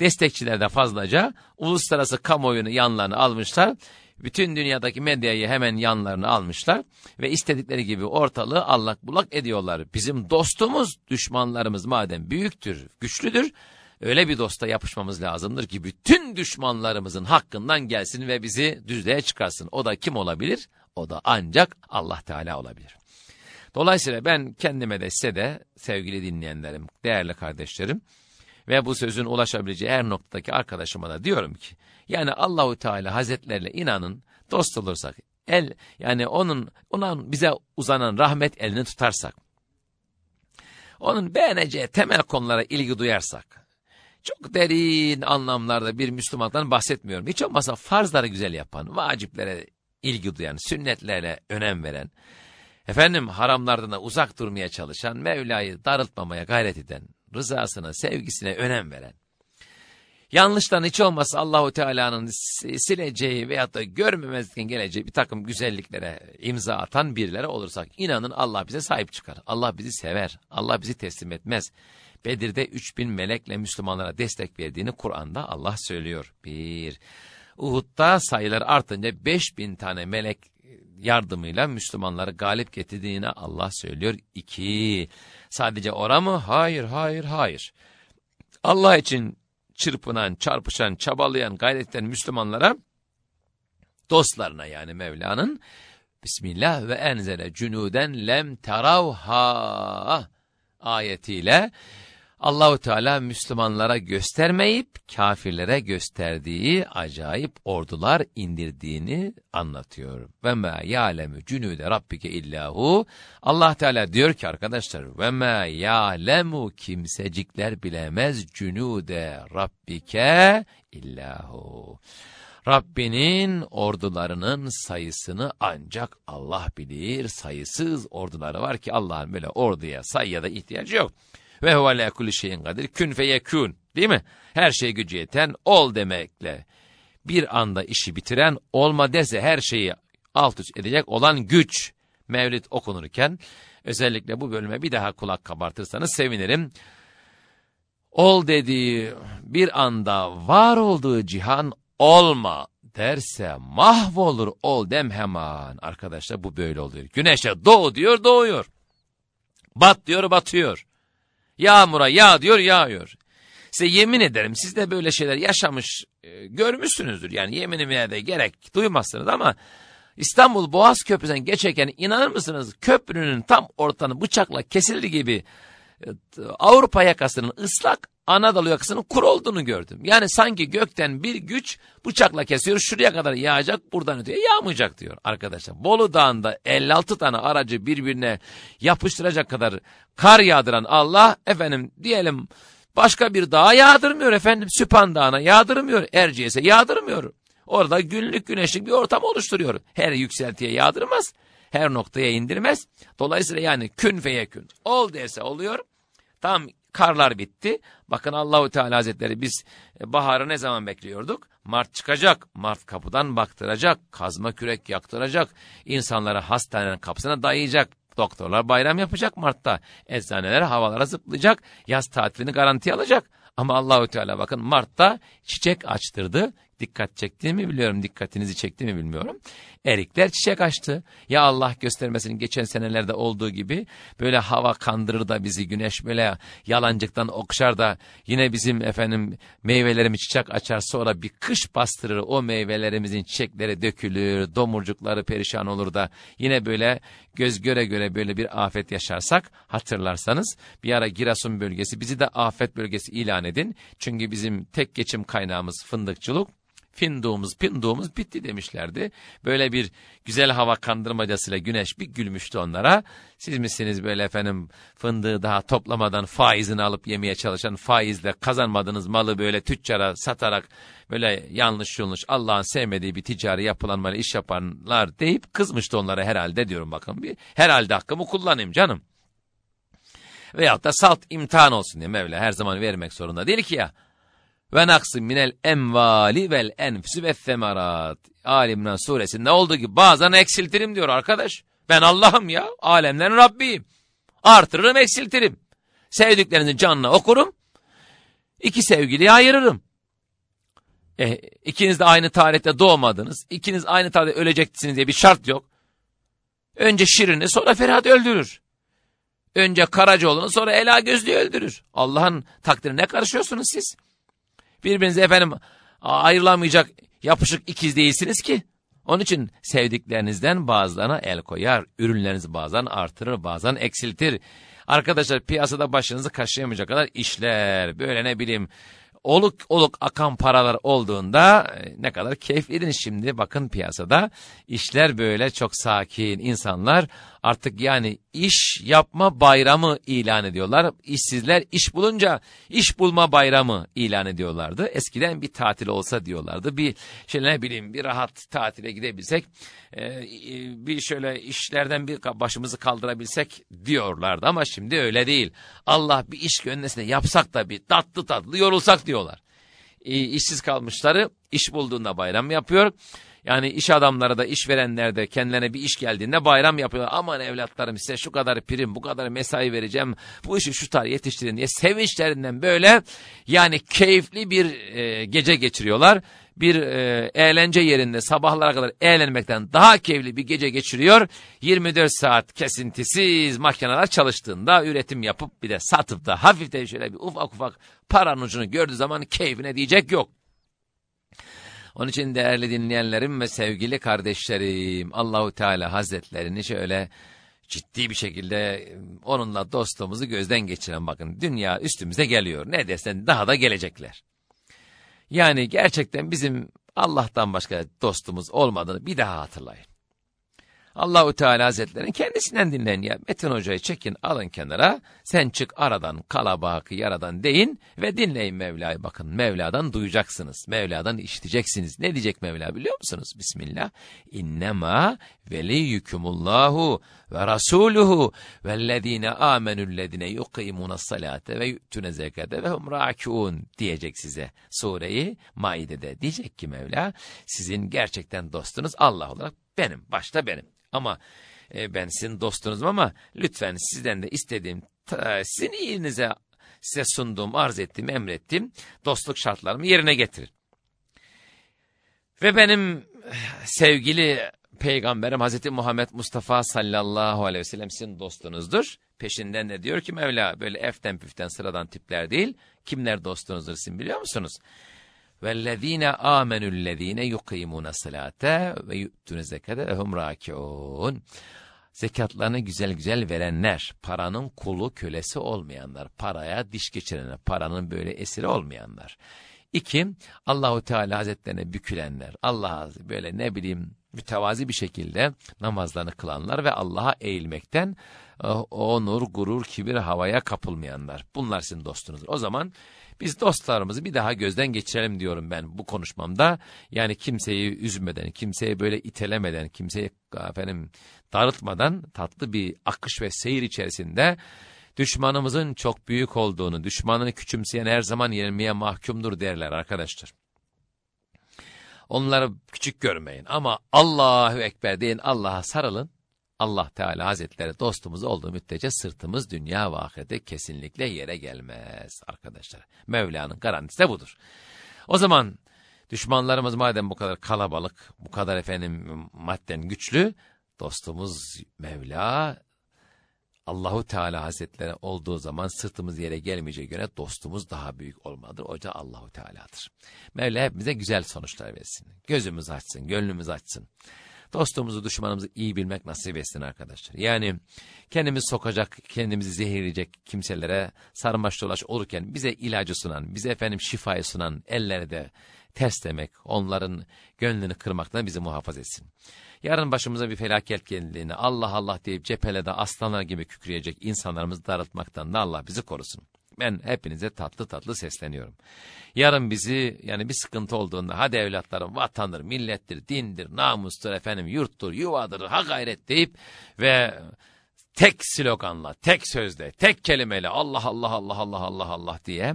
Destekçiler de fazlaca uluslararası kamuoyunu yanlarına almışlar. Bütün dünyadaki medyayı hemen yanlarına almışlar ve istedikleri gibi ortalığı allak bulak ediyorlar. Bizim dostumuz, düşmanlarımız madem büyüktür, güçlüdür, öyle bir dosta yapışmamız lazımdır ki bütün düşmanlarımızın hakkından gelsin ve bizi düzlüğe çıkarsın. O da kim olabilir? O da ancak Allah Teala olabilir. Dolayısıyla ben kendime de size de sevgili dinleyenlerim, değerli kardeşlerim, ve bu sözün ulaşabileceği her noktadaki arkadaşıma da diyorum ki yani Allahu Teala Hazretlerine inanın dost olursak el yani onun ona bize uzanan rahmet elini tutarsak onun beğeneceği temel konulara ilgi duyarsak çok derin anlamlarda bir Müslümandan bahsetmiyorum. Hiç olmazsa farzları güzel yapan, vaciplere ilgi duyan, sünnetlere önem veren, efendim haramlardan da uzak durmaya çalışan, Mevla'yı darıltmamaya gayret eden, rızasına, sevgisine önem veren, yanlıştan hiç olmazsa Allahu Teala'nın sileceği veyahut da görmemezlikten geleceği bir takım güzelliklere imza atan birilere olursak inanın Allah bize sahip çıkar. Allah bizi sever. Allah bizi teslim etmez. Bedir'de 3000 melekle Müslümanlara destek verdiğini Kur'an'da Allah söylüyor. Bir. Uhud'da sayılar artınca 5000 tane melek yardımıyla Müslümanları galip getirdiğini Allah söylüyor. İki. Sadece ora mı? Hayır, hayır, hayır. Allah için çırpınan, çarpışan, çabalayan, gayret eden Müslümanlara dostlarına yani Mevla'nın Bismillah ve enzele cünuden lem teravha ayetiyle Allahu Teala Müslümanlara göstermeyip kafirlere gösterdiği acayip ordular indirdiğini anlatıyor. Ve ma ya'lemu cunude rabbike illahu. Allah Teala diyor ki arkadaşlar ve ma ya'lemu kimsecikler bilemez cunude rabbike illahu. Rabbinin ordularının sayısını ancak Allah bilir. Sayısız orduları var ki Allah'ın böyle orduya sayıya da ihtiyacı yok. Ve huve la kulli şeyin kadir. Kün feyekûn. Değil mi? Her şey gücü yeten ol demekle. Bir anda işi bitiren olma dese her şeyi alt üst edecek olan güç. Mevlid okunurken özellikle bu bölüme bir daha kulak kabartırsanız sevinirim. Ol dediği bir anda var olduğu cihan olma derse mahvolur ol dem hemen. Arkadaşlar bu böyle oluyor. Güneşe doğu diyor doğuyor. Bat diyor batıyor. Yağmura yağ diyor yağıyor. Size yemin ederim siz de böyle şeyler yaşamış e, görmüşsünüzdür. Yani yeminime de gerek duymazsınız ama İstanbul Boğaz Köprüsü'nden geçerken inanır mısınız köprünün tam ortanı bıçakla kesilir gibi e, Avrupa yakasının ıslak Anadolu yakasının kur olduğunu gördüm. Yani sanki gökten bir güç bıçakla kesiyor şuraya kadar yağacak buradan öteye yağmayacak diyor arkadaşlar. Bolu Dağı'nda 56 tane aracı birbirine yapıştıracak kadar kar yağdıran Allah efendim diyelim başka bir dağa yağdırmıyor efendim. Süphan Dağı'na yağdırmıyor. Erciyes'e yağdırmıyor. Orada günlük güneşlik bir ortam oluşturuyor. Her yükseltiye yağdırmaz. Her noktaya indirmez. Dolayısıyla yani kün feyekün. Ol derse oluyor. Tam karlar bitti. Bakın Allahu Teala Hazretleri biz e, baharı ne zaman bekliyorduk? Mart çıkacak. Mart kapıdan baktıracak. Kazma kürek yaktıracak. insanları hastanenin kapısına dayayacak. Doktorlar bayram yapacak Mart'ta. Eczaneler havalara zıplayacak. Yaz tatilini garanti alacak. Ama Allahü Teala bakın Mart'ta çiçek açtırdı dikkat çekti mi biliyorum, dikkatinizi çekti mi bilmiyorum. Erikler çiçek açtı. Ya Allah göstermesin geçen senelerde olduğu gibi böyle hava kandırır da bizi güneş böyle yalancıktan okşar da yine bizim efendim meyvelerimiz çiçek açar sonra bir kış bastırır o meyvelerimizin çiçekleri dökülür, domurcukları perişan olur da yine böyle göz göre göre böyle bir afet yaşarsak hatırlarsanız bir ara Girasun bölgesi bizi de afet bölgesi ilan edin. Çünkü bizim tek geçim kaynağımız fındıkçılık finduğumuz pinduğumuz bitti demişlerdi. Böyle bir güzel hava kandırmacasıyla güneş bir gülmüştü onlara. Siz misiniz böyle efendim fındığı daha toplamadan faizini alıp yemeye çalışan faizle kazanmadığınız malı böyle tüccara satarak böyle yanlış yanlış Allah'ın sevmediği bir ticari yapılanmayla iş yapanlar deyip kızmıştı onlara herhalde diyorum bakın bir herhalde hakkımı kullanayım canım. Veyahut da salt imtihan olsun diye Mevla her zaman vermek zorunda değil ki ya. Ve naksı minel emvali vel enfüsü ve semerat. Ali İmran suresinde olduğu gibi bazen eksiltirim diyor arkadaş. Ben Allah'ım ya. Alemlerin Rabbiyim. Artırırım eksiltirim. Sevdiklerinizin canına okurum. İki sevgiliyi ayırırım. E, ikiniz de aynı tarihte doğmadınız. İkiniz aynı tarihte öleceksiniz diye bir şart yok. Önce Şirin'i sonra Ferhat öldürür. Önce Karacaoğlu'nu sonra Ela Gözlü'yü öldürür. Allah'ın takdirine karışıyorsunuz siz. Birbirinize efendim ayrılamayacak yapışık ikiz değilsiniz ki. Onun için sevdiklerinizden bazılarına el koyar. Ürünlerinizi bazen artırır, bazen eksiltir. Arkadaşlar piyasada başınızı kaşıyamayacak kadar işler. Böyle ne bileyim oluk oluk akan paralar olduğunda e, ne kadar keyifliydiniz şimdi bakın piyasada işler böyle çok sakin insanlar artık yani iş yapma bayramı ilan ediyorlar. İşsizler iş bulunca iş bulma bayramı ilan ediyorlardı. Eskiden bir tatil olsa diyorlardı. Bir şey ne bileyim bir rahat tatile gidebilsek e, bir şöyle işlerden bir başımızı kaldırabilsek diyorlardı. Ama şimdi öyle değil. Allah bir iş gönlesine yapsak da bir tatlı tatlı yorulsak diyorlar. e, işsiz kalmışları iş bulduğunda bayram yapıyor. Yani iş adamları da işverenler de kendilerine bir iş geldiğinde bayram yapıyorlar. Aman evlatlarım size şu kadar prim bu kadar mesai vereceğim. Bu işi şu tarih yetiştirin diye sevinçlerinden böyle yani keyifli bir e, gece geçiriyorlar. Bir e, eğlence yerinde sabahlara kadar eğlenmekten daha keyifli bir gece geçiriyor. 24 saat kesintisiz makineler çalıştığında üretim yapıp bir de satıp da hafif şöyle bir ufak ufak paranın ucunu gördüğü zaman keyfine diyecek yok. Onun için değerli dinleyenlerim ve sevgili kardeşlerim Allahu Teala Hazretlerini şöyle ciddi bir şekilde onunla dostluğumuzu gözden geçiren bakın dünya üstümüze geliyor. Ne desen daha da gelecekler. Yani gerçekten bizim Allah'tan başka dostumuz olmadığını bir daha hatırlayın. Allahu Teala Hazretleri'nin kendisinden dinleyin ya. Metin Hoca'yı çekin alın kenara. Sen çık aradan kalabakı yaradan deyin ve dinleyin Mevla'yı. Bakın Mevla'dan duyacaksınız. Mevla'dan işiteceksiniz. Ne diyecek Mevla biliyor musunuz? Bismillah. İnnemâ veliyyukumullahu ve rasuluhu vellezine amenüllezine yuqimunas salate ve yu'tune zekate ve hum râkûn diyecek size sureyi Maide'de. Diyecek ki Mevla sizin gerçekten dostunuz Allah olarak benim, başta benim. Ama e, ben sizin dostunuzum ama lütfen sizden de istediğim, sizin iyiliğinize size sunduğum, arz ettiğim, emrettiğim dostluk şartlarımı yerine getirin. Ve benim sevgili peygamberim Hazreti Muhammed Mustafa sallallahu aleyhi ve sellem sizin dostunuzdur. Peşinden de diyor ki Mevla böyle eften püften sıradan tipler değil. Kimler dostunuzdur sizin biliyor musunuz? وَالَّذ۪ينَ آمَنُوا الَّذ۪ينَ يُقِيمُونَ الصَّلَاةَ وَيُؤْتُونَ الزَّكَةَ وَهُمْ رَاكِعُونَ Zekatlarını güzel güzel verenler, paranın kulu kölesi olmayanlar, paraya diş geçirenler, paranın böyle esiri olmayanlar. İki, Allahu Teala Hazretlerine bükülenler, Allah'a böyle ne bileyim mütevazi bir şekilde namazlarını kılanlar ve Allah'a eğilmekten onur, gurur, kibir havaya kapılmayanlar. Bunlar sizin dostunuzdur. O zaman biz dostlarımızı bir daha gözden geçirelim diyorum ben bu konuşmamda. Yani kimseyi üzmeden, kimseyi böyle itelemeden, kimseyi efendim darıtmadan tatlı bir akış ve seyir içerisinde düşmanımızın çok büyük olduğunu, düşmanını küçümseyen her zaman yenilmeye mahkumdur derler arkadaşlar. Onları küçük görmeyin ama Allahu Ekber deyin Allah'a sarılın. Allah Teala Hazretleri dostumuz olduğu müddetçe sırtımız dünya ve kesinlikle yere gelmez arkadaşlar. Mevla'nın garantisi de budur. O zaman düşmanlarımız madem bu kadar kalabalık, bu kadar efendim madden güçlü, dostumuz Mevla Allahu Teala Hazretleri olduğu zaman sırtımız yere gelmeyeceği göre dostumuz daha büyük olmalıdır. O da Allahu Teala'dır. Mevla hepimize güzel sonuçlar versin. Gözümüz açsın, gönlümüz açsın. Dostumuzu, düşmanımızı iyi bilmek nasip etsin arkadaşlar. Yani kendimizi sokacak, kendimizi zehirleyecek kimselere sarmaş dolaş olurken bize ilacı sunan, bize efendim şifayı sunan ellere de ters demek, onların gönlünü kırmaktan bizi muhafaza etsin. Yarın başımıza bir felaket geldiğini Allah Allah deyip cephelede aslanlar gibi kükreyecek insanlarımızı daraltmaktan da Allah bizi korusun. Ben hepinize tatlı tatlı sesleniyorum. Yarın bizi yani bir sıkıntı olduğunda hadi evlatlarım vatandır, millettir, dindir, namustur, efendim yurttur, yuvadır, ha gayret deyip ve tek sloganla, tek sözle, tek kelimeyle Allah Allah Allah Allah Allah Allah diye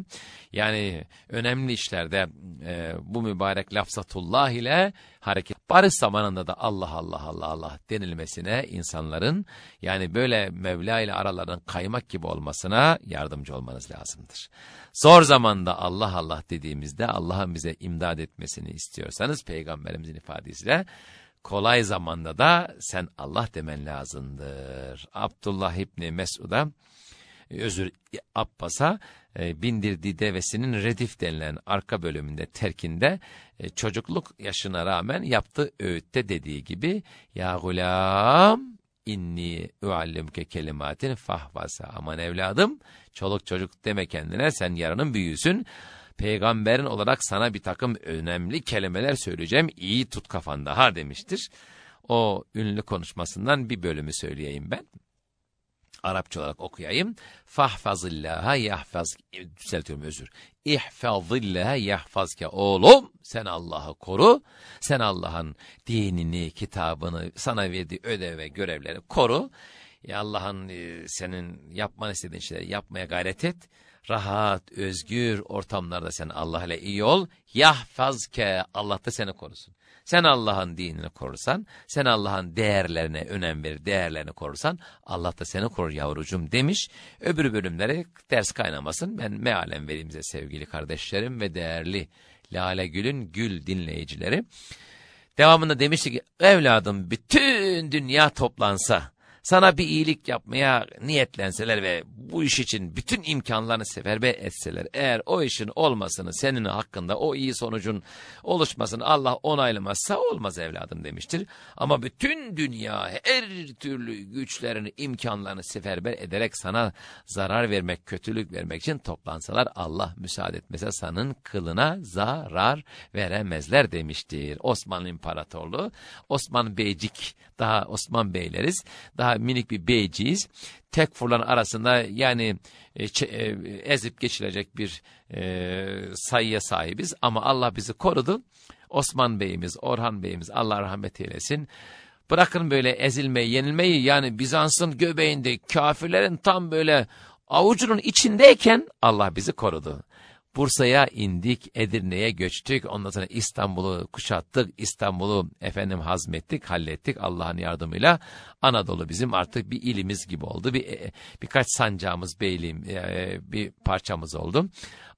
yani önemli işlerde e, bu mübarek lafzatullah ile hareket barış zamanında da Allah Allah Allah Allah denilmesine insanların yani böyle Mevla ile aralarının kaymak gibi olmasına yardımcı olmanız lazımdır. Zor zamanda Allah Allah dediğimizde Allah'ın bize imdad etmesini istiyorsanız peygamberimizin ifadesiyle kolay zamanda da sen Allah demen lazımdır. Abdullah İbni Mesud'a özür Abbas'a e, bindirdiği devesinin redif denilen arka bölümünde terkinde e, çocukluk yaşına rağmen yaptığı öğütte dediği gibi ya gulam inni uallimke kelimatin fahvasa aman evladım çoluk çocuk deme kendine sen yarının büyüsün peygamberin olarak sana bir takım önemli kelimeler söyleyeceğim iyi tut kafanda ha demiştir. O ünlü konuşmasından bir bölümü söyleyeyim ben. Arapça olarak okuyayım. Fahfazillaha yahfaz düzeltiyorum özür. İhfazillaha yahfazke oğlum sen Allah'ı koru. Sen Allah'ın dinini, kitabını, sana verdiği ödev ve görevleri koru. Ya Allah'ın e, senin yapman istediğin şeyleri yapmaya gayret et. rahat, özgür ortamlarda sen Allah ile iyi ol. Yahfazke Allah da seni korusun. Sen Allah'ın dinini korursan, sen Allah'ın değerlerine önem verir, değerlerini korursan Allah da seni korur yavrucum demiş. Öbür bölümlere ders kaynamasın. Ben mealen vereyim size sevgili kardeşlerim ve değerli Lale Gül'ün Gül dinleyicileri. Devamında demişti ki evladım bütün dünya toplansa sana bir iyilik yapmaya niyetlenseler ve bu iş için bütün imkanlarını seferber etseler, eğer o işin olmasını, senin hakkında o iyi sonucun oluşmasını Allah onaylamazsa olmaz evladım demiştir. Ama bütün dünya her türlü güçlerini, imkanlarını seferber ederek sana zarar vermek, kötülük vermek için toplansalar Allah müsaade etmese sanın kılına zarar veremezler demiştir. Osmanlı İmparatorluğu, Osman Beycik, daha Osman Beyleriz, daha minik bir beyciyiz. Tek fırlan arasında yani e, e, ezip geçilecek bir e, sayıya sahibiz. Ama Allah bizi korudu. Osman Bey'imiz, Orhan Bey'imiz Allah rahmet eylesin. Bırakın böyle ezilmeyi, yenilmeyi yani Bizans'ın göbeğinde kafirlerin tam böyle avucunun içindeyken Allah bizi korudu. Bursa'ya indik, Edirne'ye göçtük. Ondan sonra İstanbul'u kuşattık, İstanbul'u efendim hazmettik, hallettik Allah'ın yardımıyla. Anadolu bizim artık bir ilimiz gibi oldu. Bir e, birkaç sancağımız, beyliğim, e, bir parçamız oldu.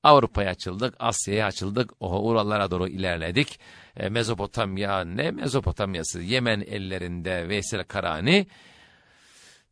Avrupa'ya açıldık, Asya'ya açıldık, o Urallara doğru ilerledik. E, Mezopotamya ne Mezopotamyası? Yemen ellerinde Veysel Karani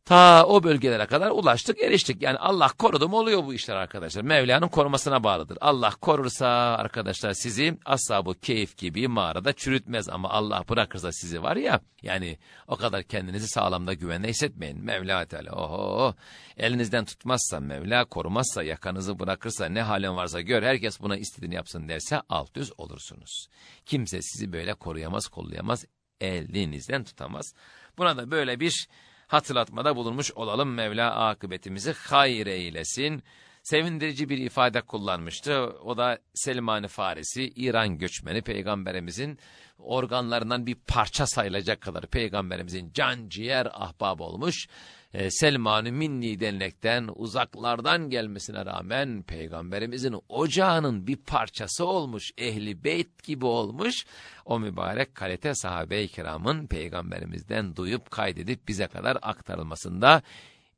Ta o bölgelere kadar ulaştık, eriştik. Yani Allah korudu mu oluyor bu işler arkadaşlar. Mevla'nın korumasına bağlıdır. Allah korursa arkadaşlar sizi asla bu keyif gibi mağarada çürütmez. Ama Allah bırakırsa sizi var ya, yani o kadar kendinizi sağlamda güvende hissetmeyin. Mevla Teala oho, elinizden tutmazsa Mevla korumazsa, yakanızı bırakırsa ne halin varsa gör, herkes buna istediğini yapsın derse alt düz olursunuz. Kimse sizi böyle koruyamaz, kollayamaz, elinizden tutamaz. Buna da böyle bir hatırlatmada bulunmuş olalım. Mevla akıbetimizi hayır eylesin. Sevindirici bir ifade kullanmıştı. O da Selman-ı Farisi, İran göçmeni peygamberimizin organlarından bir parça sayılacak kadar peygamberimizin can ciğer ahbab olmuş e, Selman-ı Minni denilekten uzaklardan gelmesine rağmen peygamberimizin ocağının bir parçası olmuş, ehli beyt gibi olmuş. O mübarek kalite sahabe-i kiramın peygamberimizden duyup kaydedip bize kadar aktarılmasında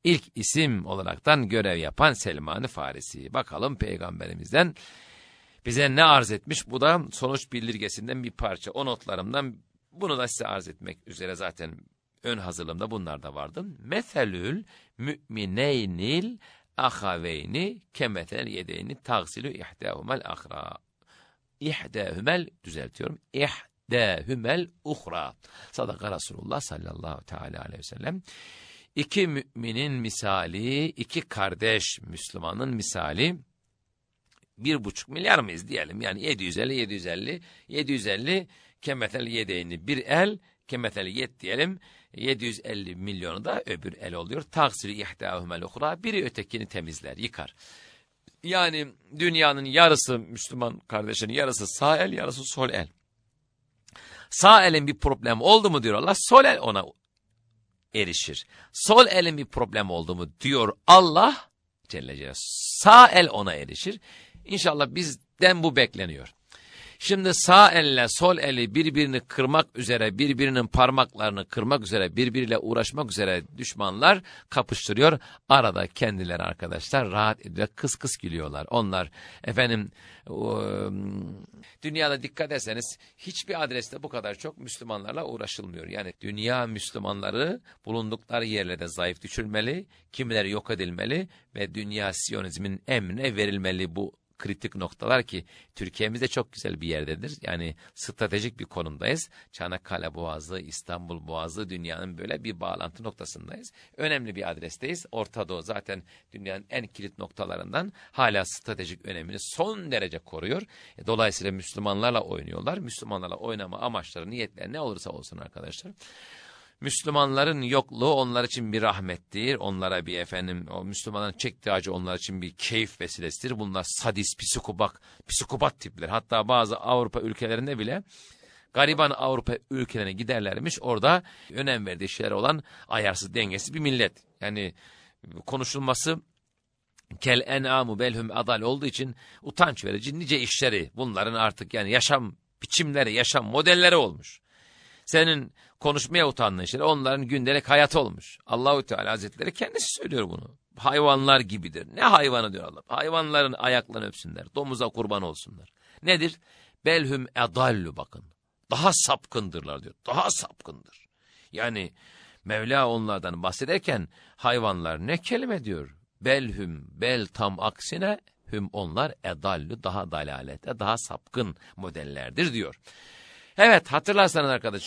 ilk isim olaraktan görev yapan Selman-ı Farisi. Bakalım peygamberimizden bize ne arz etmiş? Bu da sonuç bildirgesinden bir parça. O notlarımdan bunu da size arz etmek üzere zaten ön hazırlığımda bunlar da vardı. Meselül mümineynil ahaveyni kemetel yedeyni tagsilü ihdâhumel ahra. İhdâhumel düzeltiyorum. İhdâhumel uhra. Sadaka Resulullah sallallahu teala aleyhi ve sellem. İki müminin misali, iki kardeş Müslümanın misali, bir buçuk milyar mıyız diyelim. Yani 750, 750, 750 kemetel yedeyni bir el, kemetel yet diyelim. 750 milyonu da öbür el oluyor. Taksiri ihdâhumel uhra. Biri ötekini temizler, yıkar. Yani dünyanın yarısı Müslüman kardeşinin yarısı sağ el, yarısı sol el. Sağ elin bir problem oldu mu diyor Allah, sol el ona erişir. Sol elin bir problem oldu mu diyor Allah Celle Celle. Sağ el ona erişir. İnşallah bizden bu bekleniyor. Şimdi sağ elle sol eli birbirini kırmak üzere, birbirinin parmaklarını kırmak üzere, birbiriyle uğraşmak üzere düşmanlar kapıştırıyor. Arada kendileri arkadaşlar rahat ediyor, kıs kıs gülüyorlar. Onlar efendim dünyada dikkat etseniz hiçbir adreste bu kadar çok Müslümanlarla uğraşılmıyor. Yani dünya Müslümanları bulundukları yerlerde zayıf düşürmeli, kimileri yok edilmeli ve dünya Siyonizmin emrine verilmeli bu kritik noktalar ki Türkiye'miz çok güzel bir yerdedir. Yani stratejik bir konumdayız. Çanakkale Boğazı, İstanbul Boğazı dünyanın böyle bir bağlantı noktasındayız. Önemli bir adresteyiz. Orta Doğu zaten dünyanın en kilit noktalarından hala stratejik önemini son derece koruyor. E, dolayısıyla Müslümanlarla oynuyorlar. Müslümanlarla oynama amaçları, niyetleri ne olursa olsun arkadaşlar. Müslümanların yokluğu onlar için bir rahmettir. Onlara bir efendim o Müslümanların çektiği acı onlar için bir keyif vesilesidir. Bunlar sadist, psikobak, psikopat tipler. Hatta bazı Avrupa ülkelerinde bile gariban Avrupa ülkelerine giderlermiş. Orada önem verdiği şeyler olan ayarsız, dengesiz bir millet. Yani konuşulması kel en'amu belhum adal olduğu için utanç verici nice işleri bunların artık yani yaşam biçimleri, yaşam modelleri olmuş. Senin konuşmaya utandığın şeyler onların gündelik hayatı olmuş. Allahu Teala Hazretleri kendisi söylüyor bunu. Hayvanlar gibidir. Ne hayvanı diyor Allah? Hayvanların ayaklarını öpsünler. Domuza kurban olsunlar. Nedir? Belhum edallu bakın. Daha sapkındırlar diyor. Daha sapkındır. Yani Mevla onlardan bahsederken hayvanlar ne kelime diyor? Belhüm, bel tam aksine hüm onlar edallü daha dalalete, daha sapkın modellerdir diyor. Evet hatırlarsanız arkadaş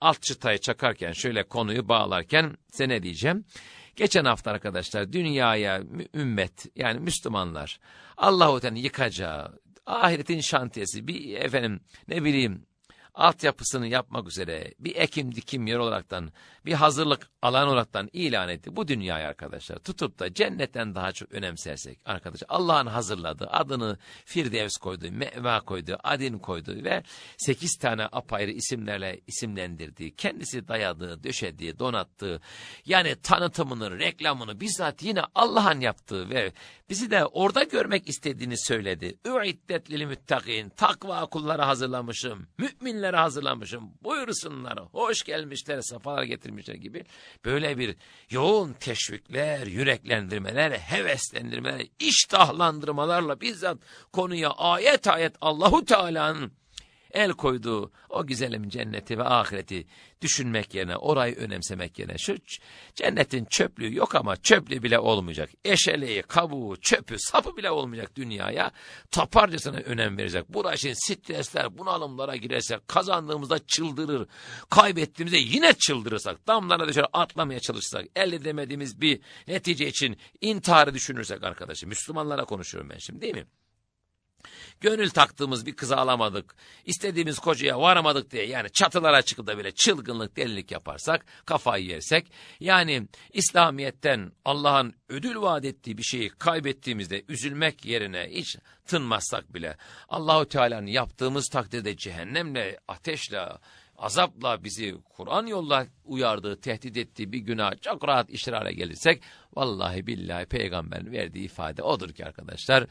alt çıtayı çakarken şöyle konuyu bağlarken size ne diyeceğim? Geçen hafta arkadaşlar dünyaya ümmet yani Müslümanlar Allahu Teala yıkacağı ahiretin şantiyesi bir efendim ne bileyim altyapısını yapmak üzere bir ekim dikim yer olaraktan bir hazırlık alan olaraktan ilan etti. Bu dünyayı arkadaşlar tutup da cennetten daha çok önemsersek arkadaşlar Allah'ın hazırladığı adını Firdevs koydu, Meva koydu, Adin koydu ve sekiz tane apayrı isimlerle isimlendirdiği, kendisi dayadığı, döşediği, donattığı yani tanıtımını, reklamını bizzat yine Allah'ın yaptığı ve bizi de orada görmek istediğini söyledi. Ü'iddet lil müttakin, takva kulları hazırlamışım, müminlere hazırlamışım, buyursunlar, hoş gelmişler, safalar getirmişler gibi. Böyle bir yoğun teşvikler, yüreklendirmeler, heveslendirmeler, iştahlandırmalarla bizzat konuya ayet ayet Allahu Teala'nın el koyduğu o güzelim cenneti ve ahireti düşünmek yerine, orayı önemsemek yerine şu cennetin çöplüğü yok ama çöplüğü bile olmayacak. Eşeleği, kabuğu, çöpü, sapı bile olmayacak dünyaya. Taparcasına önem verecek. İçin stresler, bunalımlara girersek, kazandığımızda çıldırır. Kaybettiğimizde yine çıldırırsak, damlara dışarı atlamaya çalışsak, elde edemediğimiz bir netice için intiharı düşünürsek arkadaşım. Müslümanlara konuşuyorum ben şimdi değil mi? Gönül taktığımız bir kızı alamadık, istediğimiz kocaya varamadık diye yani çatılara çıkıp da bile çılgınlık delilik yaparsak, kafayı yersek, yani İslamiyet'ten Allah'ın ödül vaat ettiği bir şeyi kaybettiğimizde üzülmek yerine hiç tınmazsak bile, Allahu Teala'nın yaptığımız takdirde cehennemle, ateşle, azapla bizi Kur'an yolla uyardığı, tehdit ettiği bir günah çok rahat iştirale gelirsek, vallahi billahi peygamberin verdiği ifade odur ki arkadaşlar,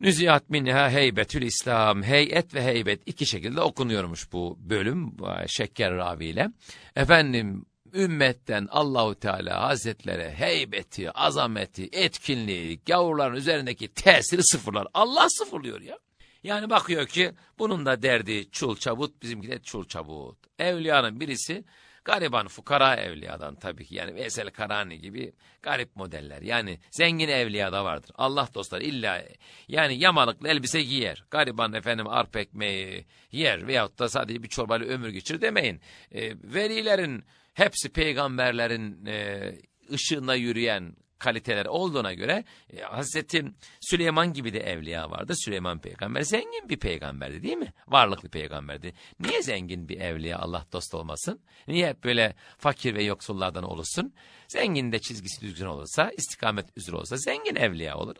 Nüziyat minha heybetül İslam. Heyet ve heybet iki şekilde okunuyormuş bu bölüm Şekker Ravi ile. Efendim ümmetten Allahu Teala Hazretlere heybeti, azameti, etkinliği, gavurların üzerindeki tesiri sıfırlar. Allah sıfırlıyor ya. Yani bakıyor ki bunun da derdi çul çabut, bizimki de çul çabut. Evliyanın birisi Gariban fukara evliyadan tabii ki yani Veysel Karani gibi garip modeller. Yani zengin evliya da vardır. Allah dostları illa yani yamalıklı elbise giyer. Gariban efendim arp ekmeği yer veyahut da sadece bir çorbayla ömür geçir demeyin. E, velilerin hepsi peygamberlerin e, ışığında yürüyen kaliteler olduğuna göre e, Hazreti Süleyman gibi de evliya vardı. Süleyman peygamber zengin bir peygamberdi değil mi? Varlıklı peygamberdi. Niye zengin bir evliya Allah dost olmasın? Niye hep böyle fakir ve yoksullardan olursun? Zengin de çizgisi düzgün olursa, istikamet üzere olursa zengin evliya olur.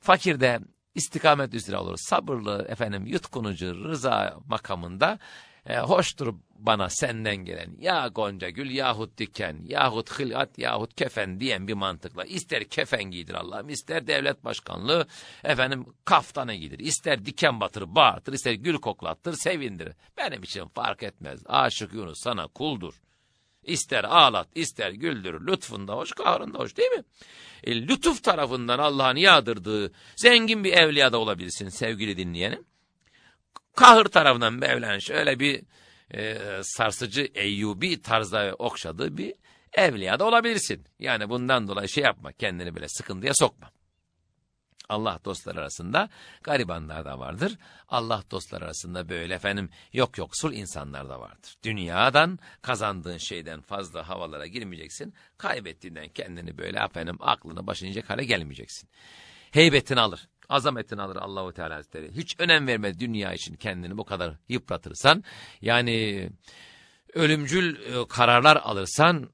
Fakir de istikamet üzere olur. Sabırlı, efendim yutkunucu, rıza makamında e, hoştur bana senden gelen. Ya gonca gül yahut diken yahut hılat yahut kefen diyen bir mantıkla. İster kefen giydir Allah'ım ister devlet başkanlığı efendim kaftana giydir. İster diken batır bağırtır ister gül koklattır sevindir. Benim için fark etmez. Aşık Yunus sana kuldur. İster ağlat, ister güldür, lütfunda hoş, kahrında hoş değil mi? E, lütuf tarafından Allah'ın yağdırdığı zengin bir evliya da olabilirsin sevgili dinleyenim. Kahır tarafından Mevlana şöyle bir e, sarsıcı Eyyubi tarzda okşadığı bir evliya da olabilirsin. Yani bundan dolayı şey yapma kendini bile sıkıntıya sokma. Allah dostları arasında garibanlar da vardır. Allah dostları arasında böyle efendim yok yoksul insanlar da vardır. Dünyadan kazandığın şeyden fazla havalara girmeyeceksin. Kaybettiğinden kendini böyle efendim aklını başınacak hale gelmeyeceksin. Heybetini alır azametini alır Allahu Teala Hazretleri. Hiç önem verme dünya için kendini bu kadar yıpratırsan yani ölümcül e, kararlar alırsan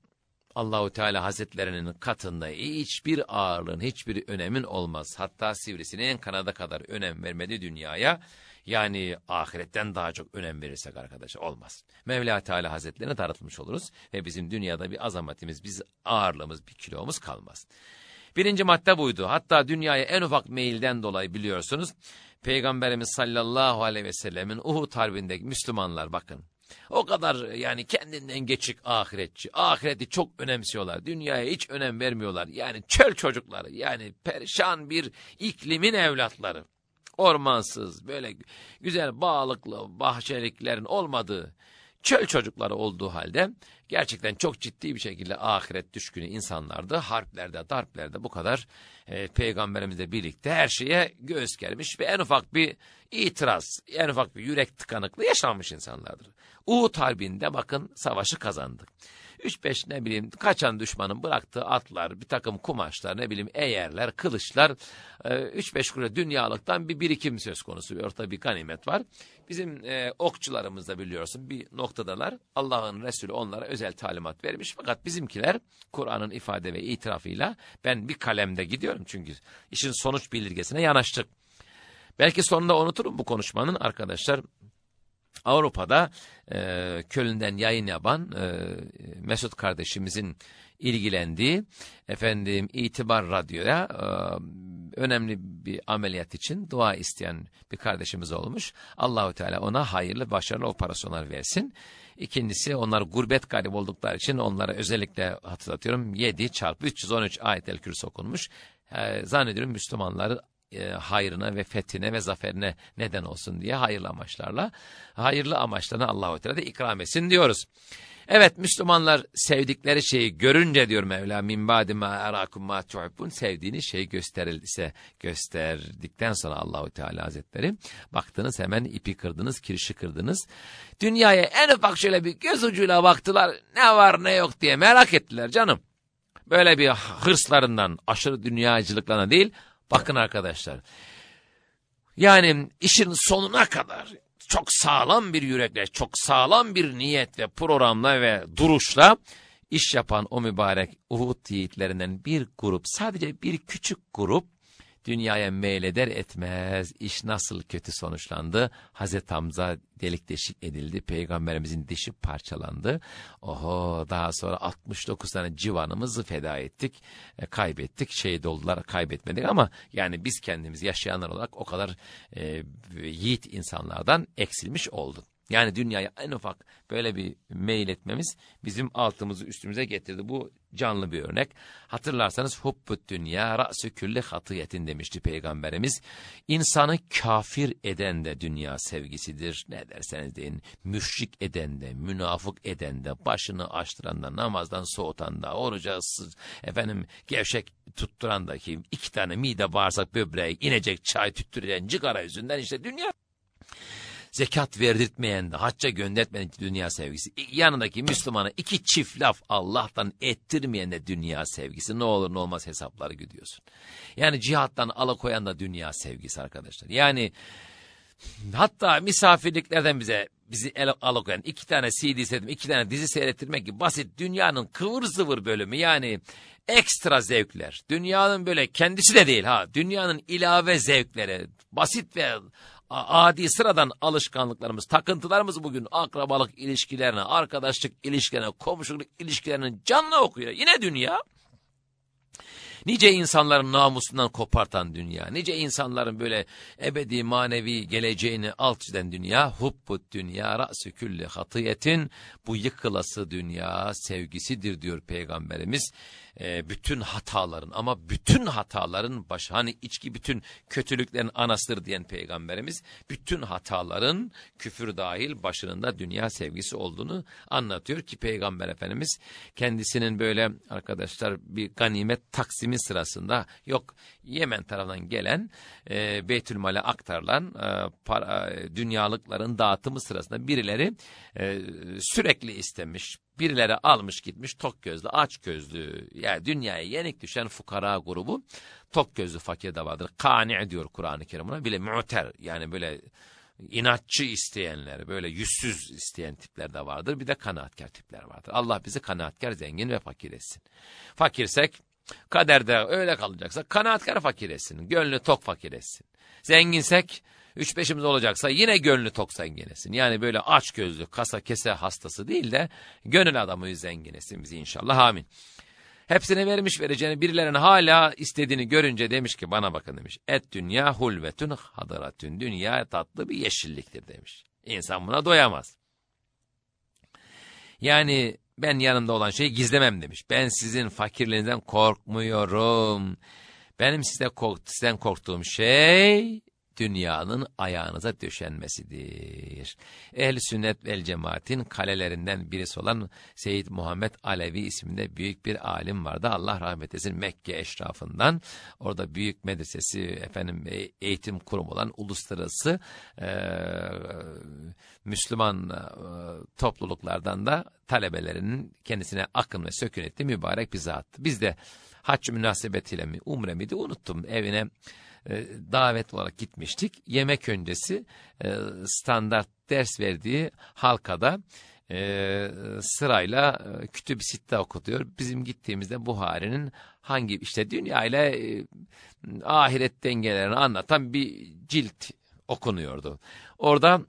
Allahu Teala Hazretlerinin katında hiçbir ağırlığın, hiçbir önemin olmaz. Hatta sivrisinin kanada kadar önem vermedi dünyaya. Yani ahiretten daha çok önem verirsek arkadaş olmaz. Mevla Teala Hazretlerine darıtmış oluruz ve bizim dünyada bir azametimiz, biz ağırlığımız, bir kilomuz kalmaz. Birinci madde buydu. Hatta dünyaya en ufak meyilden dolayı biliyorsunuz. Peygamberimiz sallallahu aleyhi ve sellemin Uhud harbindeki Müslümanlar bakın. O kadar yani kendinden geçik ahiretçi. Ahireti çok önemsiyorlar. Dünyaya hiç önem vermiyorlar. Yani çöl çocukları yani perişan bir iklimin evlatları. Ormansız böyle güzel bağlıklı bahçeliklerin olmadığı çöl çocukları olduğu halde gerçekten çok ciddi bir şekilde ahiret düşkünü insanlardı. Harplerde, darplerde bu kadar e, peygamberimizle birlikte her şeye göğüs germiş ve en ufak bir itiraz, en ufak bir yürek tıkanıklığı yaşanmış insanlardır. Uhud Harbi'nde bakın savaşı kazandık. 3-5 ne bileyim kaçan düşmanın bıraktığı atlar, bir takım kumaşlar, ne bileyim eğerler, kılıçlar, 3-5 e, kule dünyalıktan bir birikim söz konusu. Ortada bir ganimet var. Bizim e, okçularımız da biliyorsun bir noktadalar. Allah'ın Resulü onlara özel talimat vermiş. Fakat bizimkiler Kur'an'ın ifade ve itirafıyla ben bir kalemde gidiyorum çünkü işin sonuç bildirgesine yanaştık. Belki sonunda unuturum bu konuşmanın arkadaşlar. Avrupa'da e, Köln'den yayın yapan e, Mesut kardeşimizin ilgilendiği efendim itibar radyoya e, önemli bir ameliyat için dua isteyen bir kardeşimiz olmuş. Allahu Teala ona hayırlı başarılı operasyonlar versin. İkincisi onlar gurbet garip oldukları için onlara özellikle hatırlatıyorum 7 çarpı 313 ayet-el kürsü okunmuş. Ee, zannediyorum Müslümanları e, hayrına ve fethine ve zaferine neden olsun diye hayırlı amaçlarla, hayırlı amaçlarına Allah-u Teala da ikram etsin diyoruz. Evet Müslümanlar sevdikleri şeyi görünce diyor Mevla min ba'di ma erakum ma tuhibbun sevdiğiniz şeyi gösterildiyse gösterdikten sonra Allahu Teala Hazretleri baktınız hemen ipi kırdınız, kirişi kırdınız. Dünyaya en ufak şöyle bir göz ucuyla baktılar ne var ne yok diye merak ettiler canım. Böyle bir hırslarından, aşırı dünyacılıklarına değil, Bakın arkadaşlar. Yani işin sonuna kadar çok sağlam bir yürekle, çok sağlam bir niyet ve programla ve duruşla iş yapan o mübarek Uhud yiğitlerinden bir grup, sadece bir küçük grup dünyaya meyleder etmez iş nasıl kötü sonuçlandı. Hazreti Hamza delik deşik edildi. Peygamberimizin dişi parçalandı. Oho daha sonra 69 tane civanımızı feda ettik. E, kaybettik. Şehit oldular kaybetmedik ama yani biz kendimiz yaşayanlar olarak o kadar e, yiğit insanlardan eksilmiş olduk. Yani dünyaya en ufak böyle bir mail etmemiz bizim altımızı üstümüze getirdi. Bu canlı bir örnek. Hatırlarsanız hubbut dünya ra'sü külli hatiyetin demişti Peygamberimiz. İnsanı kafir eden de dünya sevgisidir. Ne derseniz deyin. Müşrik eden de, münafık eden de, başını açtıran da, namazdan soğutan da, oruca efendim gevşek tutturan da ki iki tane mide bağırsak böbreği inecek çay tüttüren cigara yüzünden işte dünya zekat verdirtmeyen de hacca göndertmeyen dünya sevgisi. Yanındaki Müslümana iki çift laf Allah'tan ettirmeyen de dünya sevgisi. Ne olur ne olmaz hesapları gidiyorsun. Yani cihattan alakoyan da dünya sevgisi arkadaşlar. Yani hatta misafirliklerden bize bizi el alakoyan iki tane CD seyretmek, iki tane dizi seyrettirmek gibi basit dünyanın kıvır zıvır bölümü yani ekstra zevkler. Dünyanın böyle kendisi de değil ha. Dünyanın ilave zevkleri, basit ve adi sıradan alışkanlıklarımız, takıntılarımız bugün akrabalık ilişkilerine, arkadaşlık ilişkilerine, komşuluk ilişkilerinin canlı okuyor. Yine dünya. Nice insanların namusundan kopartan dünya, nice insanların böyle ebedi manevi geleceğini alt eden dünya, hubbut dünya ra'sü külli hatiyetin, bu yıkılası dünya sevgisidir diyor Peygamberimiz e, bütün hataların ama bütün hataların başı hani içki bütün kötülüklerin anasıdır diyen peygamberimiz bütün hataların küfür dahil başında dünya sevgisi olduğunu anlatıyor ki peygamber efendimiz kendisinin böyle arkadaşlar bir ganimet taksimi sırasında yok Yemen tarafından gelen e, Beytülmal'e aktarılan e, para, e, dünyalıkların dağıtımı sırasında birileri e, sürekli istemiş birileri almış gitmiş tok gözlü, aç gözlü, yani dünyaya yenik düşen fukara grubu tok gözlü fakir de vardır. Kani diyor Kur'an-ı Kerim buna. Bile mu'ter yani böyle inatçı isteyenler, böyle yüzsüz isteyen tipler de vardır. Bir de kanaatkar tipler vardır. Allah bizi kanaatkar, zengin ve fakir etsin. Fakirsek kaderde öyle kalacaksa kanaatkar fakir etsin. Gönlü tok fakir etsin. Zenginsek üç beşimiz olacaksa yine gönlü tok zenginesin. Yani böyle aç gözlü kasa kese hastası değil de gönül adamı zenginesin bizi inşallah amin. Hepsine vermiş vereceğini birilerinin hala istediğini görünce demiş ki bana bakın demiş. Et dünya hulvetün hadaratün. Dünya tatlı bir yeşilliktir demiş. İnsan buna doyamaz. Yani ben yanımda olan şeyi gizlemem demiş. Ben sizin fakirliğinizden korkmuyorum. Benim size kork sizden korktuğum şey dünyanın ayağınıza döşenmesidir. Ehl-i sünnet vel cemaatin kalelerinden birisi olan Seyyid Muhammed Alevi isminde büyük bir alim vardı. Allah rahmet eylesin Mekke eşrafından. Orada büyük medresesi efendim e, eğitim kurumu olan uluslararası e, Müslüman e, topluluklardan da talebelerinin kendisine akın ve sökün ettiği mübarek bir zattı. Biz de hac münasebetiyle mi umre miydi unuttum evine e, davet olarak gitmiştik. Yemek öncesi e, standart ders verdiği halkada e, sırayla e, kütüb-i sitte okutuyor. Bizim gittiğimizde Buhari'nin hangi işte dünya ile e, ahiret dengelerini anlatan bir cilt okunuyordu. Orada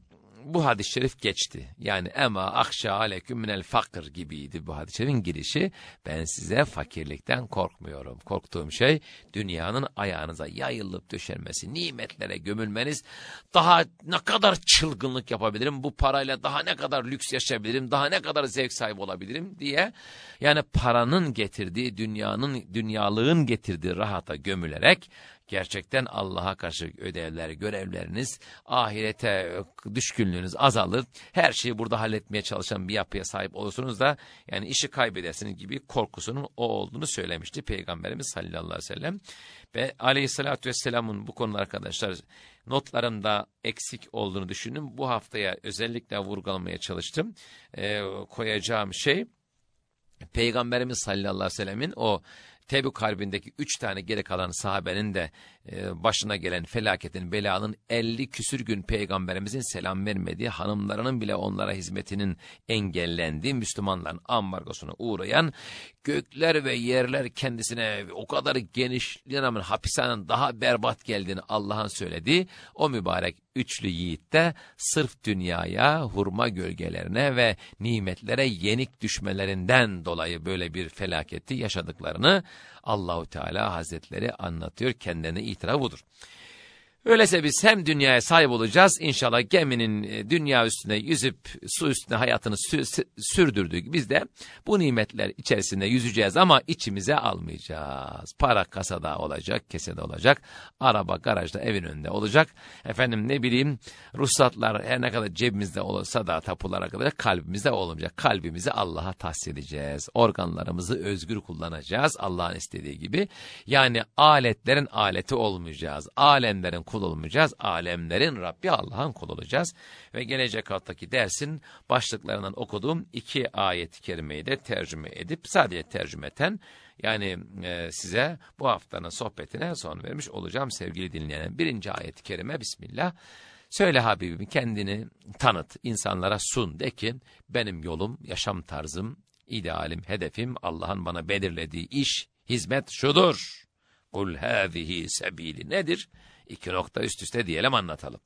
bu hadis-i şerif geçti. Yani ema akşa aleküm minel fakir gibiydi bu hadis-i şerifin girişi. Ben size fakirlikten korkmuyorum. Korktuğum şey dünyanın ayağınıza yayılıp döşenmesi, nimetlere gömülmeniz. Daha ne kadar çılgınlık yapabilirim, bu parayla daha ne kadar lüks yaşayabilirim, daha ne kadar zevk sahibi olabilirim diye. Yani paranın getirdiği, dünyanın, dünyalığın getirdiği rahata gömülerek gerçekten Allah'a karşı ödevler, görevleriniz, ahirete düşkünlüğünüz azalır. Her şeyi burada halletmeye çalışan bir yapıya sahip olursunuz da yani işi kaybedersiniz gibi korkusunun o olduğunu söylemişti Peygamberimiz sallallahu aleyhi ve sellem. Ve aleyhissalatü vesselamın bu konuda arkadaşlar notlarımda eksik olduğunu düşündüm. Bu haftaya özellikle vurgulamaya çalıştım. Ee, koyacağım şey Peygamberimiz sallallahu aleyhi ve sellemin o Tebük Harbi'ndeki üç tane geri kalan sahabenin de e, başına gelen felaketin, belanın 50 küsür gün peygamberimizin selam vermediği, hanımlarının bile onlara hizmetinin engellendiği, Müslümanların ambargosuna uğrayan, gökler ve yerler kendisine o kadar genişliğine rağmen hapishanenin daha berbat geldiğini Allah'ın söylediği, o mübarek üçlü yiğit de sırf dünyaya, hurma gölgelerine ve nimetlere yenik düşmelerinden dolayı böyle bir felaketi yaşadıklarını Allahu Teala Hazretleri anlatıyor kendine itiraf budur. Öyleyse biz hem dünyaya sahip olacağız inşallah geminin e, dünya üstüne yüzüp su üstüne hayatını sü sürdürdüğü gibi biz de bu nimetler içerisinde yüzeceğiz ama içimize almayacağız. Para kasada olacak, kesede olacak, araba garajda evin önünde olacak. Efendim ne bileyim ruhsatlar her ne kadar cebimizde olursa da tapulara kadar kalbimizde olmayacak. Kalbimizi Allah'a tahsis edeceğiz. Organlarımızı özgür kullanacağız Allah'ın istediği gibi. Yani aletlerin aleti olmayacağız. Alemlerin kul olmayacağız. Alemlerin Rabbi Allah'ın kul olacağız. Ve gelecek haftaki dersin başlıklarından okuduğum iki ayet-i kerimeyi de tercüme edip sadece tercümeten yani e, size bu haftanın sohbetine son vermiş olacağım sevgili dinleyen. Birinci ayet-i kerime Bismillah. Söyle Habibim kendini tanıt, insanlara sun de ki benim yolum, yaşam tarzım, idealim, hedefim Allah'ın bana belirlediği iş, hizmet şudur. Kul hâzihi sebili nedir? İki nokta üst üste diyelim anlatalım.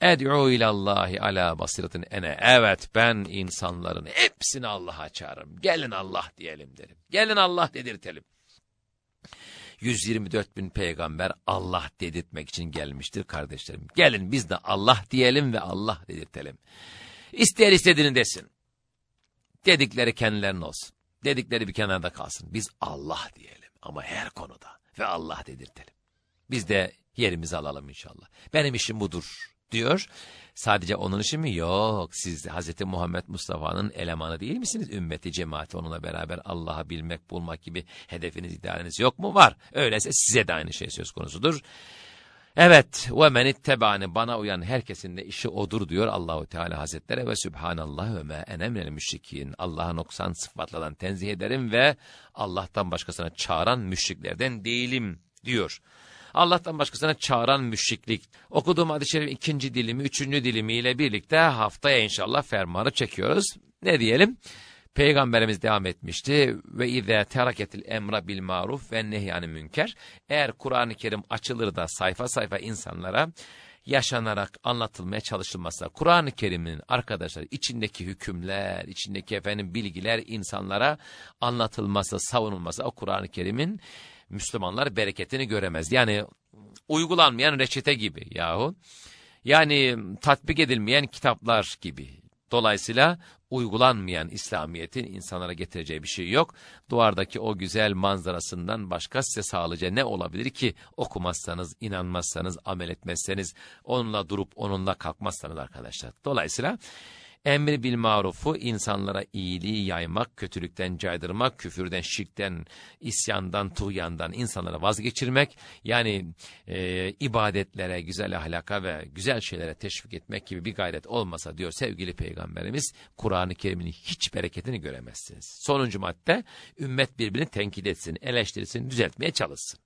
Ed'u ilallahi ala basiretin ene. Evet ben insanların hepsini Allah'a çağırırım. Gelin Allah diyelim derim. Gelin Allah dedirtelim. 124 bin peygamber Allah dedirtmek için gelmiştir kardeşlerim. Gelin biz de Allah diyelim ve Allah dedirtelim. İsteyen istediğini desin. Dedikleri kendilerine olsun. Dedikleri bir kenarda kalsın. Biz Allah diyelim ama her konuda ve Allah dedirtelim. Biz de yerimizi alalım inşallah. Benim işim budur diyor. Sadece onun işi mi? Yok. Siz Hz. Muhammed Mustafa'nın elemanı değil misiniz? Ümmeti, cemaati onunla beraber Allah'ı bilmek, bulmak gibi hedefiniz, idealiniz yok mu? Var. Öyleyse size de aynı şey söz konusudur. Evet ve men ittebani bana uyan herkesin de işi odur diyor Allahu Teala Hazretleri ve Sübhanallah ve me ene minel müşrikin. Allah'a noksan sıfatlardan tenzih ederim ve Allah'tan başkasına çağıran müşriklerden değilim diyor. Allah'tan başkasına çağıran müşriklik. Okuduğum hadis-i şerif ikinci dilimi, üçüncü dilimiyle birlikte haftaya inşallah fermanı çekiyoruz. Ne diyelim? Peygamberimiz devam etmişti ve izâ teraketil emra bil maruf ve nehyanı münker. Eğer Kur'an-ı Kerim açılır da sayfa sayfa insanlara yaşanarak anlatılmaya çalışılmazsa Kur'an-ı Kerim'in arkadaşlar içindeki hükümler, içindeki efendim bilgiler insanlara anlatılmazsa, savunulmazsa o Kur'an-ı Kerim'in Müslümanlar bereketini göremez. Yani uygulanmayan reçete gibi yahu. Yani tatbik edilmeyen kitaplar gibi. Dolayısıyla uygulanmayan İslamiyet'in insanlara getireceği bir şey yok. Duvardaki o güzel manzarasından başka size sağlayacağı ne olabilir ki okumazsanız, inanmazsanız, amel etmezseniz, onunla durup onunla kalkmazsanız arkadaşlar. Dolayısıyla Emri bil marufu insanlara iyiliği yaymak, kötülükten caydırmak, küfürden, şirkten, isyandan, tuğyandan insanlara vazgeçirmek, yani e, ibadetlere, güzel ahlaka ve güzel şeylere teşvik etmek gibi bir gayret olmasa diyor sevgili peygamberimiz, Kur'an-ı Kerim'in hiç bereketini göremezsiniz. Sonuncu madde, ümmet birbirini tenkit etsin, eleştirsin, düzeltmeye çalışsın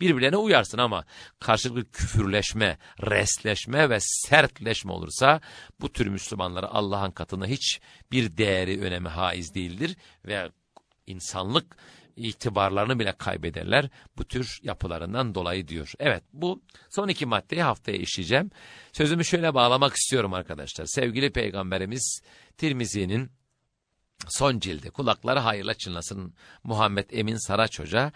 birbirlerine uyarsın ama karşılıklı küfürleşme, resleşme ve sertleşme olursa bu tür Müslümanlara Allah'ın katında hiç bir değeri, önemi haiz değildir ve insanlık itibarlarını bile kaybederler bu tür yapılarından dolayı diyor. Evet bu son iki maddeyi haftaya işleyeceğim. Sözümü şöyle bağlamak istiyorum arkadaşlar. Sevgili Peygamberimiz Tirmizi'nin son cildi kulakları hayırla çınlasın Muhammed Emin Saraç Hoca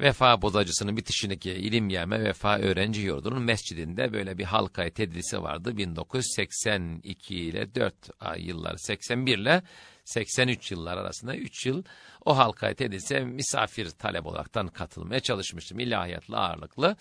Vefa bozacısının bitişindeki ilim yeme Vefa Öğrenci Yurdu'nun mescidinde böyle bir halkaya tedrisi vardı. 1982 ile 4 ay yıllar 81 ile 83 yıllar arasında 3 yıl o halkaya tedrise misafir talep olaraktan katılmaya çalışmıştım. İlahiyatlı ağırlıklı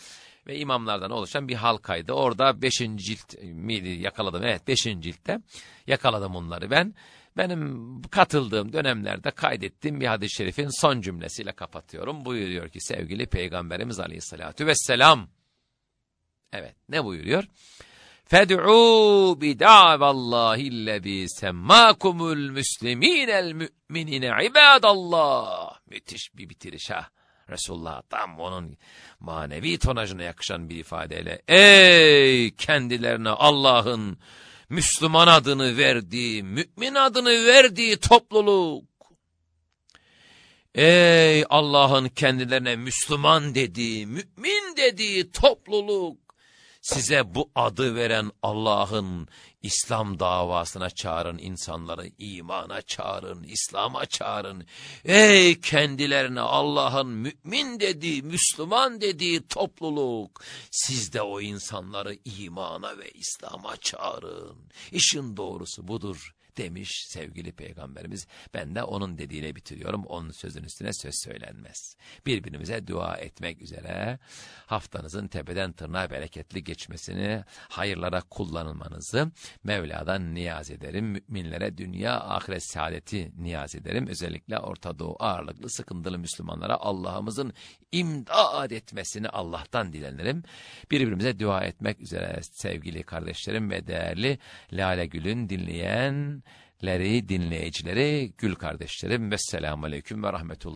ve imamlardan oluşan bir halkaydı. Orada 5. cilt miydi yakaladım. Evet 5. ciltte yakaladım onları ben. Benim katıldığım dönemlerde kaydettiğim bir hadis-i şerifin son cümlesiyle kapatıyorum. Buyuruyor ki sevgili Peygamberimiz Aleyhisselatü Vesselam. Evet ne buyuruyor? Fed'u bid'avallahi'llezî semmâkumul müslimînel mü'minine ibadallah. Müthiş bir bitiriş ha. Resulullah tam onun manevi tonajına yakışan bir ifadeyle. Ey kendilerine Allah'ın Müslüman adını verdiği, mümin adını verdiği topluluk. Ey Allah'ın kendilerine Müslüman dediği, mümin dediği topluluk. Size bu adı veren Allah'ın İslam davasına çağırın insanları, imana çağırın, İslam'a çağırın. Ey kendilerine Allah'ın mümin dediği, Müslüman dediği topluluk, siz de o insanları imana ve İslam'a çağırın. İşin doğrusu budur demiş sevgili peygamberimiz. Ben de onun dediğine bitiriyorum. Onun sözün üstüne söz söylenmez. Birbirimize dua etmek üzere haftanızın tepeden tırnağa bereketli geçmesini, hayırlara kullanılmanızı Mevla'dan niyaz ederim. Müminlere dünya ahiret saadeti niyaz ederim. Özellikle Orta Doğu ağırlıklı sıkıntılı Müslümanlara Allah'ımızın imdad etmesini Allah'tan dilenirim. Birbirimize dua etmek üzere sevgili kardeşlerim ve değerli Lale Gül'ün dinleyen leri dinleyicileri, gül kardeşlerim. Vesselamu Aleyküm ve Rahmetullah.